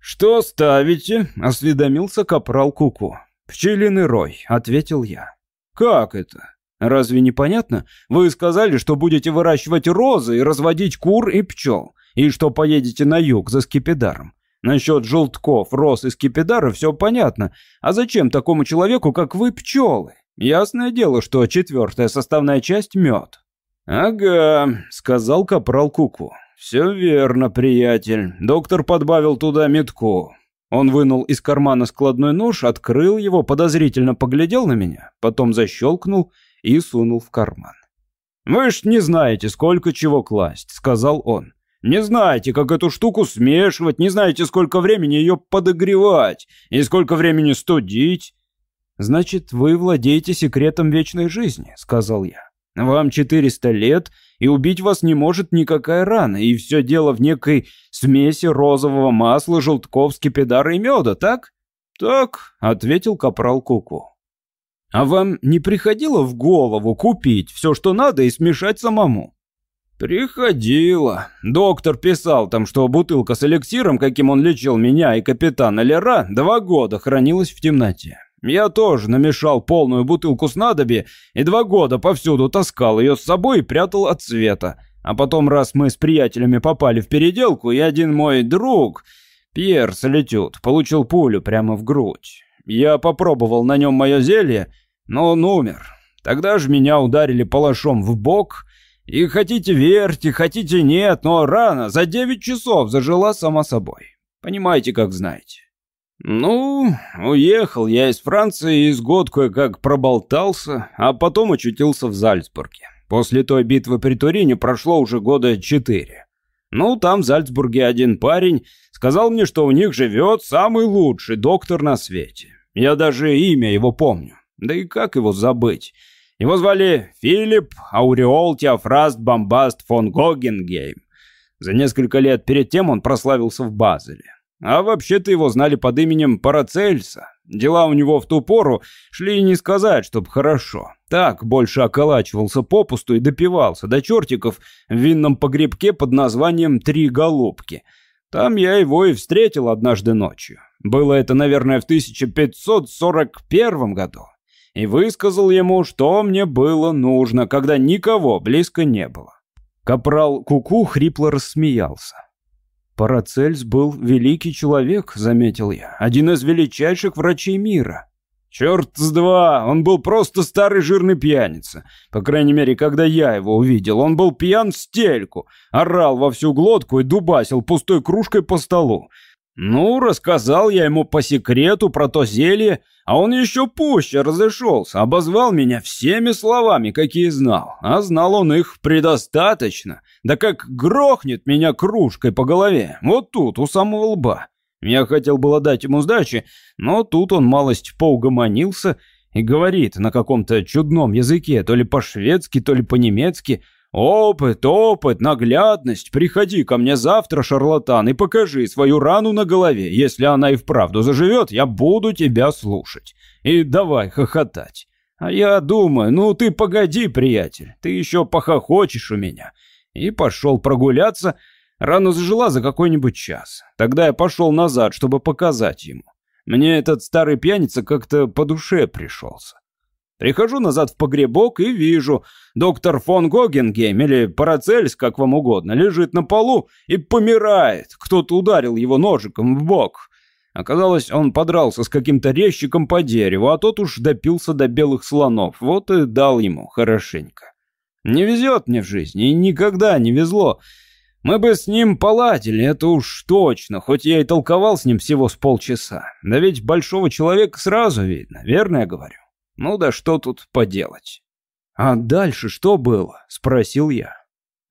«Что ставите?» — осведомился капрал Куку. «Пчелиный рой», — ответил я. «Как это? Разве непонятно? Вы сказали, что будете выращивать розы и разводить кур и пчел, и что поедете на юг за скипидаром. Насчет желтков, роз и скипидара все понятно. А зачем такому человеку, как вы, пчелы? Ясное дело, что четвертая составная часть — мед. «Ага», — сказал капрал Куку. «Все верно, приятель. Доктор подбавил туда метку». Он вынул из кармана складной нож, открыл его, подозрительно поглядел на меня, потом защелкнул и сунул в карман. «Вы ж не знаете, сколько чего класть», — сказал он. «Не знаете, как эту штуку смешивать, не знаете, сколько времени ее подогревать и сколько времени студить». «Значит, вы владеете секретом вечной жизни», — сказал я. Вам 400 лет, и убить вас не может никакая рана, и все дело в некой смеси розового масла, желтков, скипидара и меда, так? Так, ответил капрал Куку. А вам не приходило в голову купить все, что надо, и смешать самому? Приходило. Доктор писал там, что бутылка с эликсиром, каким он лечил меня и капитана Лера, два года хранилась в темноте. Я тоже намешал полную бутылку снадобья и два года повсюду таскал ее с собой и прятал от света. А потом, раз мы с приятелями попали в переделку, и один мой друг, Пьер Солитюд, получил пулю прямо в грудь. Я попробовал на нем мое зелье, но он умер. Тогда же меня ударили палашом в бок, И хотите верьте, хотите нет, но рано, за девять часов зажила сама собой. Понимаете, как знаете. Ну, уехал я из Франции и с год кое-как проболтался, а потом очутился в Зальцбурге. После той битвы при Турине прошло уже года четыре. Ну, там в Зальцбурге один парень сказал мне, что у них живет самый лучший доктор на свете. Я даже имя его помню. Да и как его забыть? Его звали Филипп Ауреол Теофраст Бомбаст фон Гогенгейм. За несколько лет перед тем он прославился в Базеле. А вообще-то его знали под именем Парацельса. Дела у него в ту пору шли не сказать, чтоб хорошо. Так больше околачивался попусту и допивался до чертиков в винном погребке под названием «Три голубки». Там я его и встретил однажды ночью. Было это, наверное, в 1541 году и высказал ему, что мне было нужно, когда никого близко не было. Капрал Куку -ку хрипло рассмеялся. «Парацельс был великий человек», — заметил я, — «один из величайших врачей мира». «Черт с два, он был просто старый жирный пьяница. По крайней мере, когда я его увидел, он был пьян в стельку, орал во всю глотку и дубасил пустой кружкой по столу. Ну, рассказал я ему по секрету про то зелье, а он еще пуще разошелся, обозвал меня всеми словами, какие знал. А знал он их предостаточно. Да как грохнет меня кружкой по голове, вот тут, у самого лба. Я хотел было дать ему сдачи, но тут он малость поугомонился и говорит на каком-то чудном языке, то ли по-шведски, то ли по-немецки – «Опыт, опыт, наглядность. Приходи ко мне завтра, шарлатан, и покажи свою рану на голове. Если она и вправду заживет, я буду тебя слушать. И давай хохотать». А я думаю, ну ты погоди, приятель, ты еще похохочешь у меня. И пошел прогуляться. Рана зажила за какой-нибудь час. Тогда я пошел назад, чтобы показать ему. Мне этот старый пьяница как-то по душе пришелся. Прихожу назад в погребок и вижу, доктор фон Гогенгейм или Парацельс, как вам угодно, лежит на полу и помирает. Кто-то ударил его ножиком в бок. Оказалось, он подрался с каким-то резчиком по дереву, а тот уж допился до белых слонов. Вот и дал ему хорошенько. Не везет мне в жизни, и никогда не везло. Мы бы с ним поладили, это уж точно, хоть я и толковал с ним всего с полчаса. Да ведь большого человека сразу видно, верно я говорю? Ну да что тут поделать. А дальше что было? Спросил я.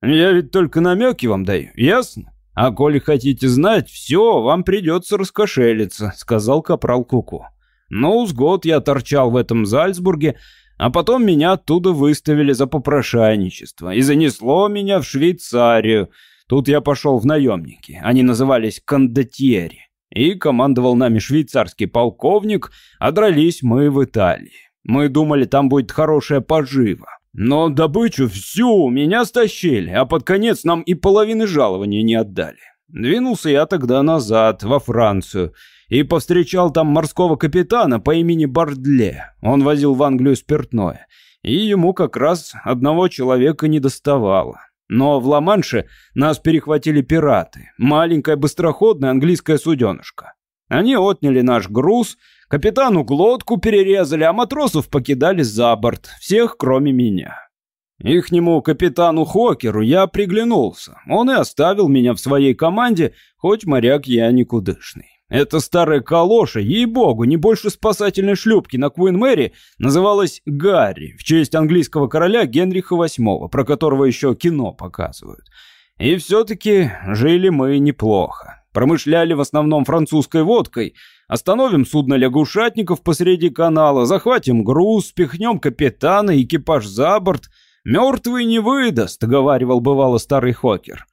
Я ведь только намеки вам даю, ясно? А коли хотите знать, все, вам придется раскошелиться, сказал капрал Куку. Ну, с год я торчал в этом Зальцбурге, а потом меня оттуда выставили за попрошайничество и занесло меня в Швейцарию. Тут я пошел в наемники, они назывались кондотьери. И командовал нами швейцарский полковник, а дрались мы в Италии. Мы думали, там будет хорошая пожива. Но добычу всю меня стащили, а под конец нам и половины жалования не отдали. Двинулся я тогда назад, во Францию, и повстречал там морского капитана по имени Бардле. Он возил в Англию спиртное, и ему как раз одного человека не доставало. Но в Ла-Манше нас перехватили пираты, маленькая быстроходная английская суденышка. Они отняли наш груз — Капитану глотку перерезали, а матросов покидали за борт, всех кроме меня. Ихнему капитану Хокеру я приглянулся. Он и оставил меня в своей команде, хоть моряк я никудышный. Эта старая калоша, ей-богу, не больше спасательной шлюпки на Куин-Мэри, называлась Гарри, в честь английского короля Генриха VIII, про которого еще кино показывают. И все-таки жили мы неплохо. Промышляли в основном французской водкой – Остановим судно лягушатников посреди канала, захватим груз, спихнем капитана, экипаж за борт. Мертвый не выдаст, говаривал бывало старый Хокер.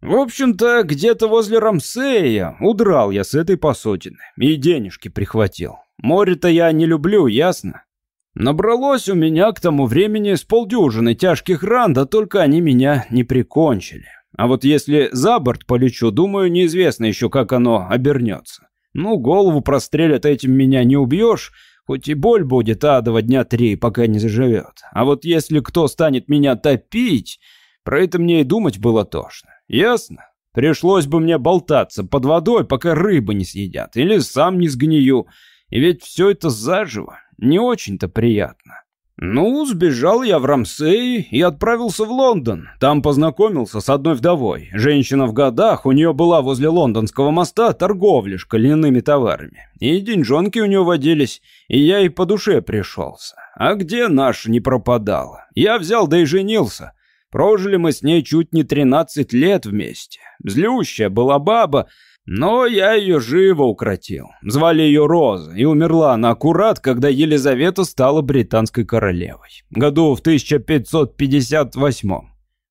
В общем-то, где-то возле Рамсея удрал я с этой посудины и денежки прихватил. Море-то я не люблю, ясно? Набралось у меня к тому времени с полдюжины тяжких ран, да только они меня не прикончили. А вот если за борт полечу, думаю, неизвестно еще, как оно обернется. Ну, голову прострелят, этим меня не убьешь, хоть и боль будет адова дня три, пока не заживет. А вот если кто станет меня топить, про это мне и думать было тошно. Ясно? Пришлось бы мне болтаться под водой, пока рыбы не съедят, или сам не сгнию. И ведь все это заживо, не очень-то приятно. Ну, сбежал я в Рамсей и отправился в Лондон. Там познакомился с одной вдовой. Женщина в годах, у нее была возле лондонского моста торговля шкальными товарами. И деньжонки у нее водились, и я и по душе пришелся. А где наш не пропадала? Я взял да и женился. Прожили мы с ней чуть не 13 лет вместе. Злющая была баба, но я ее живо укротил. Звали ее Роза, и умерла она аккурат, когда Елизавета стала британской королевой. Году в 1558 -м.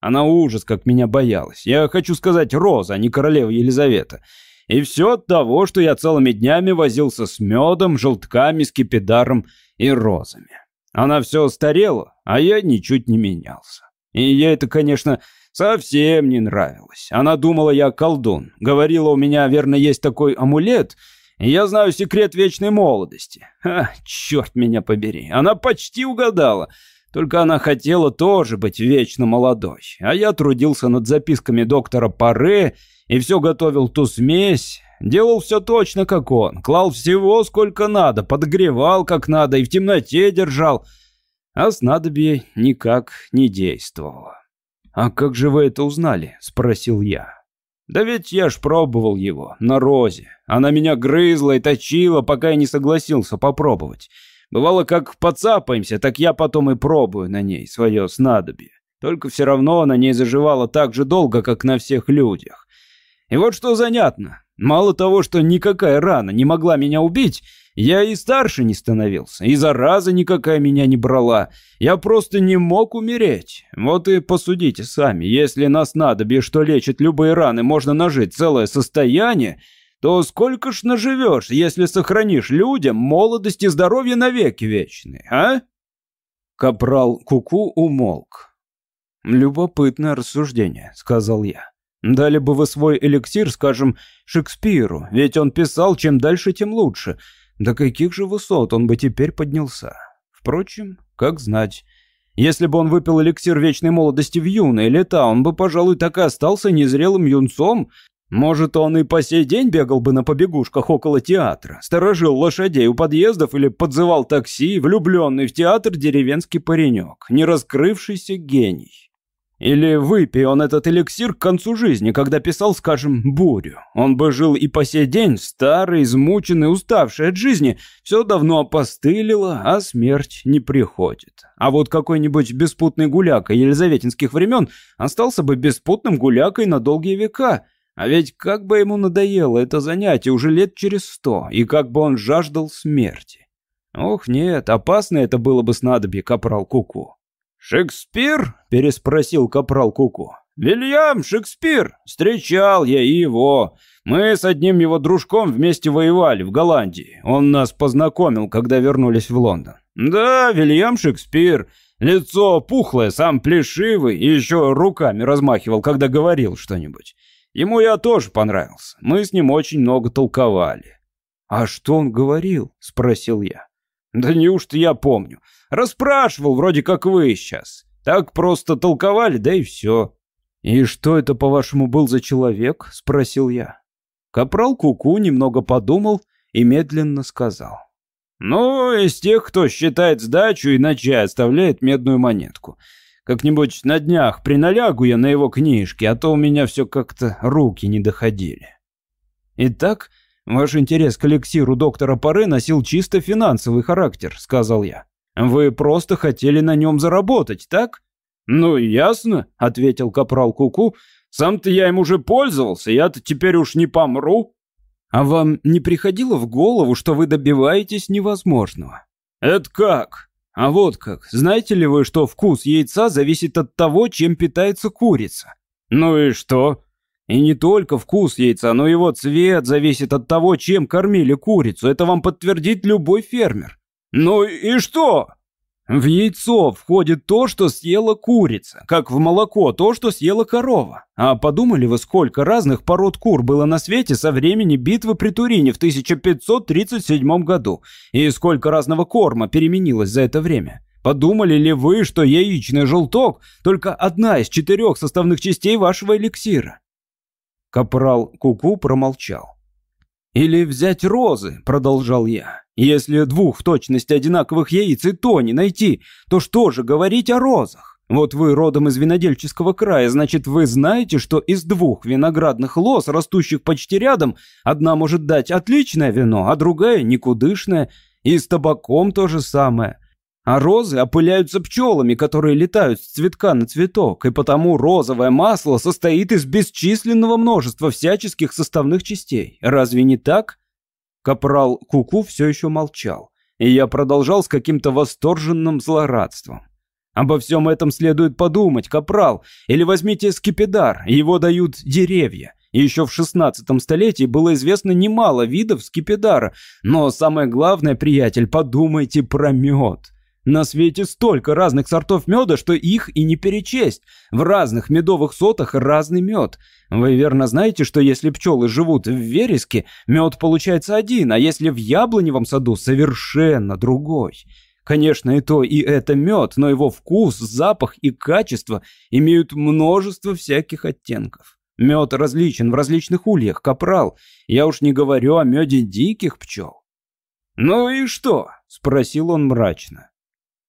Она ужас, как меня боялась. Я хочу сказать Роза, а не королева Елизавета. И все от того, что я целыми днями возился с медом, желтками, скипидаром и розами. Она все старела, а я ничуть не менялся. И ей это, конечно, совсем не нравилось. Она думала, я колдун. Говорила, у меня, верно, есть такой амулет, и я знаю секрет вечной молодости. Ха, черт меня побери. Она почти угадала. Только она хотела тоже быть вечно молодой. А я трудился над записками доктора Паре и все готовил ту смесь. Делал все точно, как он. Клал всего, сколько надо, подогревал, как надо, и в темноте держал. А снадобье никак не действовало. «А как же вы это узнали?» – спросил я. «Да ведь я ж пробовал его, на розе. Она меня грызла и точила, пока я не согласился попробовать. Бывало, как поцапаемся, так я потом и пробую на ней свое снадобье. Только все равно на ней заживало так же долго, как на всех людях. И вот что занятно. Мало того, что никакая рана не могла меня убить, я и старше не становился, и зараза никакая меня не брала. Я просто не мог умереть. Вот и посудите сами, если на снадобье, что лечит любые раны, можно нажить целое состояние, то сколько ж наживешь, если сохранишь людям молодость и здоровье навеки вечные, а? Капрал Куку умолк. «Любопытное рассуждение», — сказал я. «Дали бы вы свой эликсир, скажем, Шекспиру, ведь он писал, чем дальше, тем лучше. До каких же высот он бы теперь поднялся? Впрочем, как знать. Если бы он выпил эликсир вечной молодости в юные лета, он бы, пожалуй, так и остался незрелым юнцом. Может, он и по сей день бегал бы на побегушках около театра, сторожил лошадей у подъездов или подзывал такси, влюбленный в театр деревенский паренек, не раскрывшийся гений. Или выпей он этот эликсир к концу жизни, когда писал, скажем, «Бурю». Он бы жил и по сей день, старый, измученный, уставший от жизни. Все давно опостылило, а смерть не приходит. А вот какой-нибудь беспутный гуляка елизаветинских времен остался бы беспутным гулякой на долгие века. А ведь как бы ему надоело это занятие уже лет через сто, и как бы он жаждал смерти. Ох, нет, опасно это было бы снадобье, капрал Куку. -ку. «Шекспир?» – переспросил капрал Куку. «Вильям Шекспир! Встречал я его. Мы с одним его дружком вместе воевали в Голландии. Он нас познакомил, когда вернулись в Лондон. Да, Вильям Шекспир. Лицо пухлое, сам плешивый и еще руками размахивал, когда говорил что-нибудь. Ему я тоже понравился. Мы с ним очень много толковали». «А что он говорил?» – спросил я. «Да неужто я помню. Расспрашивал, вроде как вы сейчас. Так просто толковали, да и все. «И что это, по-вашему, был за человек?» — спросил я. Капрал Куку -ку немного подумал и медленно сказал. «Ну, из тех, кто считает сдачу и на чай оставляет медную монетку. Как-нибудь на днях приналягу я на его книжки, а то у меня все как-то руки не доходили». «Итак, ваш интерес к эликсиру доктора Паре носил чисто финансовый характер», — сказал я. Вы просто хотели на нем заработать, так? Ну, ясно, ответил капрал Куку. -ку. Сам-то я им уже пользовался, я-то теперь уж не помру. А вам не приходило в голову, что вы добиваетесь невозможного? Это как? А вот как. Знаете ли вы, что вкус яйца зависит от того, чем питается курица? Ну и что? И не только вкус яйца, но его цвет зависит от того, чем кормили курицу. Это вам подтвердит любой фермер. «Ну и что?» В яйцо входит то, что съела курица, как в молоко то, что съела корова. А подумали вы, сколько разных пород кур было на свете со времени битвы при Турине в 1537 году, и сколько разного корма переменилось за это время? Подумали ли вы, что яичный желток – только одна из четырех составных частей вашего эликсира? Капрал Куку -ку промолчал. «Или взять розы», — продолжал я. Если двух в точности одинаковых яиц и то не найти, то что же говорить о розах? Вот вы родом из винодельческого края, значит, вы знаете, что из двух виноградных лоз, растущих почти рядом, одна может дать отличное вино, а другая никудышное. И с табаком то же самое. А розы опыляются пчелами, которые летают с цветка на цветок, и потому розовое масло состоит из бесчисленного множества всяческих составных частей. Разве не так? Капрал Куку -ку все еще молчал, и я продолжал с каким-то восторженным злорадством. Обо всем этом следует подумать, капрал, или возьмите скипидар, его дают деревья. Еще в 16 столетии было известно немало видов скипидара, но самое главное, приятель, подумайте про мед. На свете столько разных сортов меда, что их и не перечесть. В разных медовых сотах разный мед. Вы верно знаете, что если пчелы живут в вереске, мед получается один, а если в яблоневом саду совершенно другой. Конечно, и то, и это мед, но его вкус, запах и качество имеют множество всяких оттенков. Мед различен в различных ульях, капрал. Я уж не говорю о меде диких пчел. «Ну и что?» — спросил он мрачно.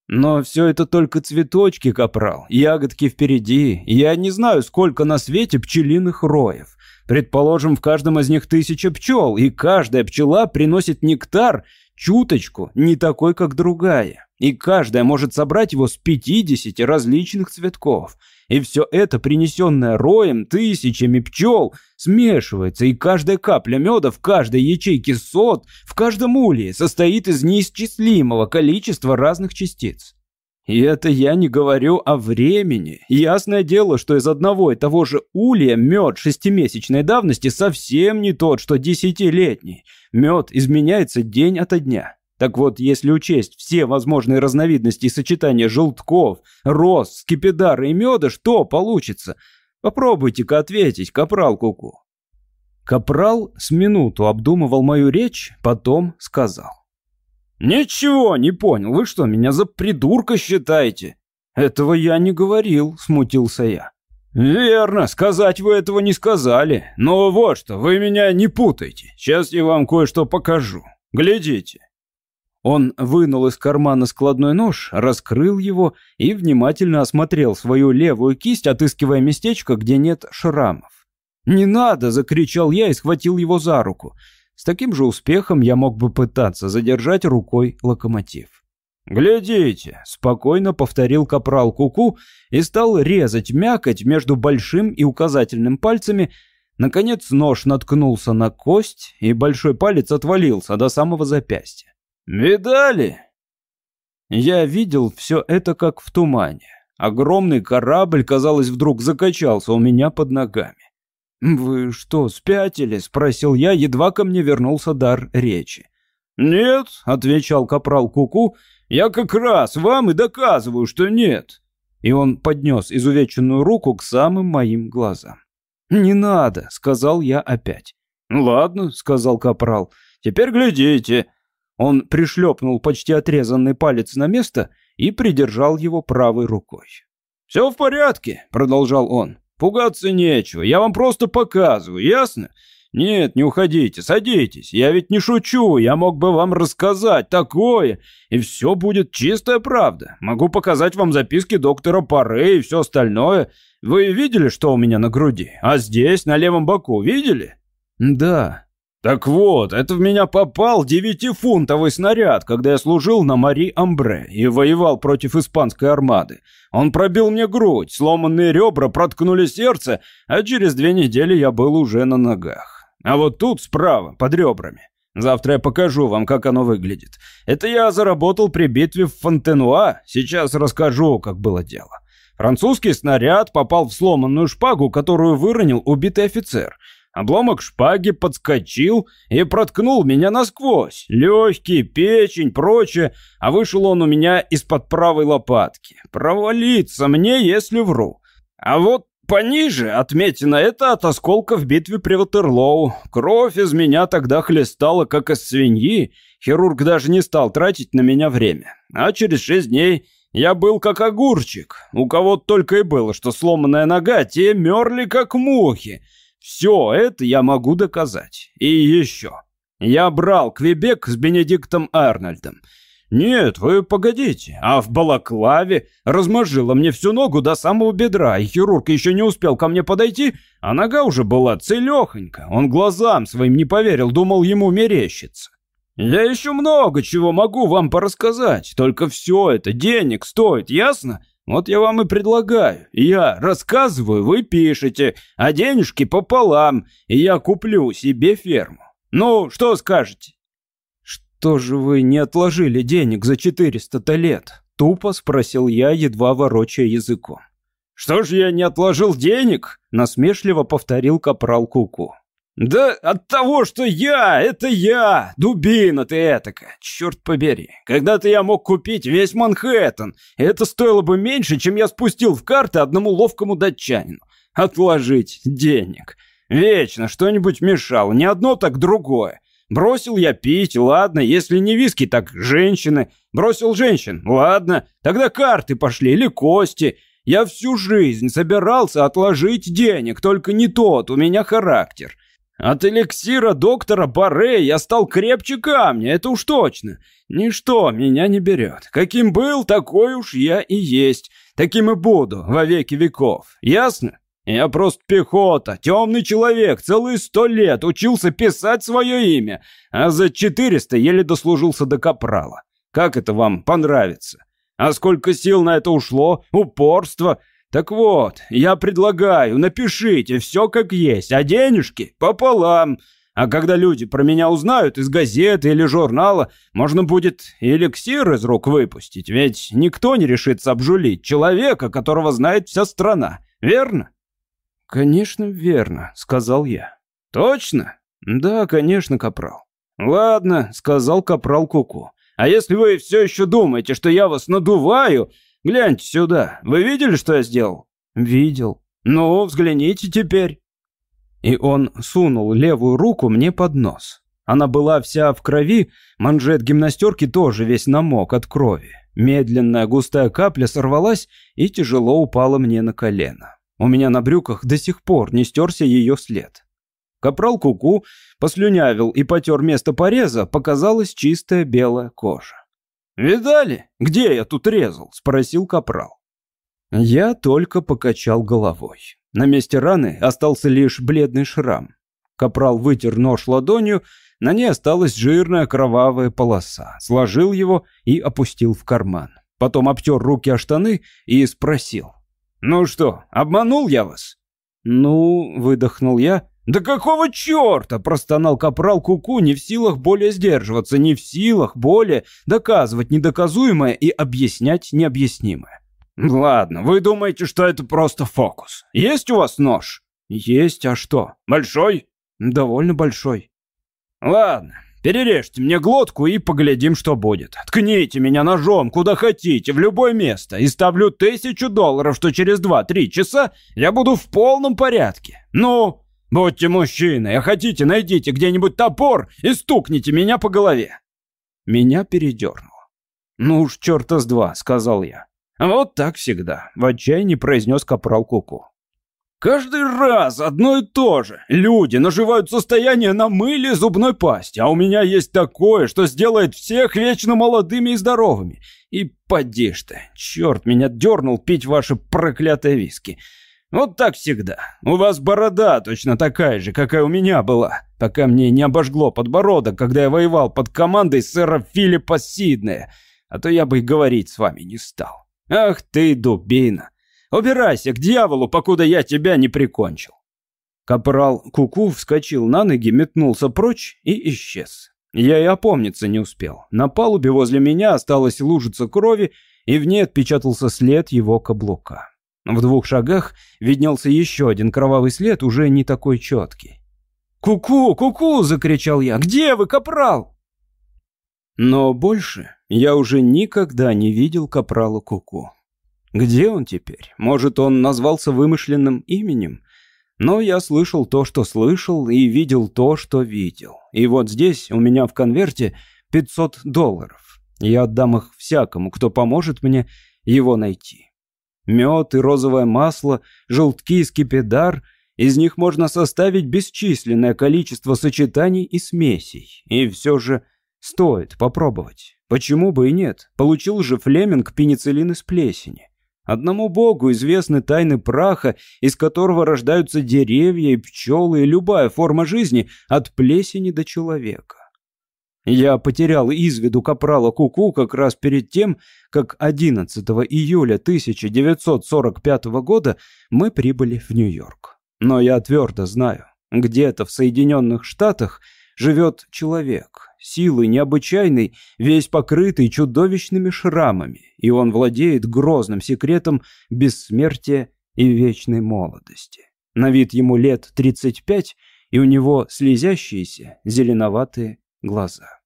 Но все это только цветочки, капрал, ягодки впереди. Я не знаю, сколько на свете пчелиных роев. Предположим, в каждом из них тысяча пчел, и каждая пчела приносит нектар чуточку, не такой, как другая. И каждая может собрать его с 50 различных цветков. И все это, принесенное роем, тысячами пчел, смешивается, и каждая капля меда в каждой ячейке сот, в каждом улье состоит из неисчислимого количества разных частиц. И это я не говорю о времени. Ясное дело, что из одного и того же улья мед шестимесячной давности совсем не тот, что десятилетний. Мед изменяется день ото дня. Так вот, если учесть все возможные разновидности сочетания желтков, роз, скипидара и меда, что получится? Попробуйте-ка ответить, капрал Куку. Капрал с минуту обдумывал мою речь, потом сказал. «Ничего не понял. Вы что, меня за придурка считаете?» «Этого я не говорил», — смутился я. «Верно, сказать вы этого не сказали. Но вот что, вы меня не путайте. Сейчас я вам кое-что покажу. Глядите». Он вынул из кармана складной нож, раскрыл его и внимательно осмотрел свою левую кисть, отыскивая местечко, где нет шрамов. «Не надо!» — закричал я и схватил его за руку. С таким же успехом я мог бы пытаться задержать рукой локомотив. «Глядите!» — спокойно повторил капрал Куку -ку и стал резать мякоть между большим и указательным пальцами. Наконец нож наткнулся на кость, и большой палец отвалился до самого запястья. «Видали?» Я видел все это как в тумане. Огромный корабль, казалось, вдруг закачался у меня под ногами. «Вы что, спятили?» — спросил я, едва ко мне вернулся дар речи. «Нет», — отвечал капрал Куку, -ку, — «я как раз вам и доказываю, что нет». И он поднес изувеченную руку к самым моим глазам. «Не надо», — сказал я опять. «Ладно», — сказал капрал, — «теперь глядите». Он пришлепнул почти отрезанный палец на место и придержал его правой рукой. «Все в порядке», — продолжал он. «Пугаться нечего, я вам просто показываю, ясно? Нет, не уходите, садитесь, я ведь не шучу, я мог бы вам рассказать такое, и все будет чистая правда. Могу показать вам записки доктора Паре и все остальное. Вы видели, что у меня на груди? А здесь, на левом боку, видели?» «Да», так вот, это в меня попал девятифунтовый снаряд, когда я служил на Мари Амбре и воевал против испанской армады. Он пробил мне грудь, сломанные ребра проткнули сердце, а через две недели я был уже на ногах. А вот тут справа, под ребрами. Завтра я покажу вам, как оно выглядит. Это я заработал при битве в Фонтенуа. Сейчас расскажу, как было дело. Французский снаряд попал в сломанную шпагу, которую выронил убитый офицер. Обломок шпаги подскочил и проткнул меня насквозь. Легкий, печень, прочее. А вышел он у меня из-под правой лопатки. Провалиться мне, если вру. А вот пониже отметина это от осколка в битве при Ватерлоу. Кровь из меня тогда хлестала, как из свиньи. Хирург даже не стал тратить на меня время. А через шесть дней я был как огурчик. У кого только и было, что сломанная нога, те мерли как мухи. Все это я могу доказать. И еще. Я брал Квебек с Бенедиктом Арнольдом. «Нет, вы погодите, а в балаклаве размозжила мне всю ногу до самого бедра, и хирург еще не успел ко мне подойти, а нога уже была целехонька. Он глазам своим не поверил, думал, ему мерещится. Я еще много чего могу вам порассказать, только все это денег стоит, ясно? Вот я вам и предлагаю. Я рассказываю, вы пишете, а денежки пополам, и я куплю себе ферму. Ну, что скажете?» «Что же вы не отложили денег за четыреста-то лет?» Тупо спросил я, едва ворочая языком. «Что же я не отложил денег?» Насмешливо повторил капрал Куку. «Да от того, что я, это я, дубина ты этака, черт побери. Когда-то я мог купить весь Манхэттен, и это стоило бы меньше, чем я спустил в карты одному ловкому датчанину. Отложить денег. Вечно что-нибудь мешало, не одно, так другое. Бросил я пить, ладно, если не виски, так женщины. Бросил женщин, ладно, тогда карты пошли или кости. Я всю жизнь собирался отложить денег, только не тот, у меня характер. От эликсира доктора Барре я стал крепче камня, это уж точно. Ничто меня не берет. Каким был, такой уж я и есть. Таким и буду во веки веков. Ясно? Я просто пехота, темный человек, целые сто лет учился писать свое имя, а за четыреста еле дослужился до капрала. Как это вам понравится? А сколько сил на это ушло? Упорство. Так вот, я предлагаю, напишите все как есть, а денежки пополам. А когда люди про меня узнают из газеты или журнала, можно будет эликсир из рук выпустить, ведь никто не решится обжулить человека, которого знает вся страна, верно? «Конечно, верно», — сказал я. «Точно?» «Да, конечно, капрал». «Ладно», — сказал капрал Куку. «А если вы все еще думаете, что я вас надуваю, гляньте сюда. Вы видели, что я сделал?» «Видел». «Ну, взгляните теперь». И он сунул левую руку мне под нос. Она была вся в крови, манжет гимнастерки тоже весь намок от крови. Медленная густая капля сорвалась и тяжело упала мне на колено. У меня на брюках до сих пор не стерся ее след. Капрал Куку -ку послюнявил и потер место пореза, показалась чистая белая кожа. «Видали, где я тут резал?» – спросил Капрал. Я только покачал головой. На месте раны остался лишь бледный шрам. Капрал вытер нож ладонью, на ней осталась жирная кровавая полоса. Сложил его и опустил в карман. Потом обтер руки о штаны и спросил. «Ну что, обманул я вас?» «Ну...» — выдохнул я. «Да какого черта?» — простонал капрал Куку, не в силах более сдерживаться, не в силах более доказывать недоказуемое и объяснять необъяснимое. «Ладно, вы думаете, что это просто фокус. Есть у вас нож?» «Есть, а что?» «Большой?» «Довольно большой». «Ладно, Перережьте мне глотку и поглядим, что будет. Ткните меня ножом куда хотите, в любое место, и ставлю тысячу долларов, что через два-три часа я буду в полном порядке. Ну, будьте мужчиной, а хотите, найдите где-нибудь топор и стукните меня по голове». Меня передернуло. «Ну уж черта с два», — сказал я. «Вот так всегда», — в отчаянии произнес капрал Куку. Каждый раз одно и то же. Люди наживают состояние на мыле зубной пасти, а у меня есть такое, что сделает всех вечно молодыми и здоровыми. И поди ж ты, черт меня дернул пить ваши проклятые виски. Вот так всегда. У вас борода точно такая же, какая у меня была, пока мне не обожгло подбородок, когда я воевал под командой сэра Филиппа Сиднея, а то я бы и говорить с вами не стал. Ах ты, дубина. Убирайся к дьяволу, покуда я тебя не прикончил. Капрал Куку вскочил на ноги, метнулся прочь и исчез. Я и опомниться не успел. На палубе возле меня осталась лужица крови, и в ней отпечатался след его каблука. В двух шагах виднелся еще один кровавый след, уже не такой четкий. «Ку-ку, ку-ку!» — закричал я. «Где вы, капрал?» Но больше я уже никогда не видел капрала Куку. Где он теперь? Может, он назвался вымышленным именем? Но я слышал то, что слышал, и видел то, что видел. И вот здесь у меня в конверте 500 долларов. Я отдам их всякому, кто поможет мне его найти. Мед и розовое масло, желтки, скипидар Из них можно составить бесчисленное количество сочетаний и смесей. И все же стоит попробовать. Почему бы и нет? Получил же Флеминг пенициллин из плесени. Одному богу известны тайны праха, из которого рождаются деревья и пчелы, и любая форма жизни от плесени до человека. Я потерял из виду капрала Куку -ку как раз перед тем, как 11 июля 1945 года мы прибыли в Нью-Йорк. Но я твердо знаю, где-то в Соединенных Штатах живет человек, силы необычайный, весь покрытый чудовищными шрамами, и он владеет грозным секретом бессмертия и вечной молодости. На вид ему лет 35, и у него слезящиеся зеленоватые глаза.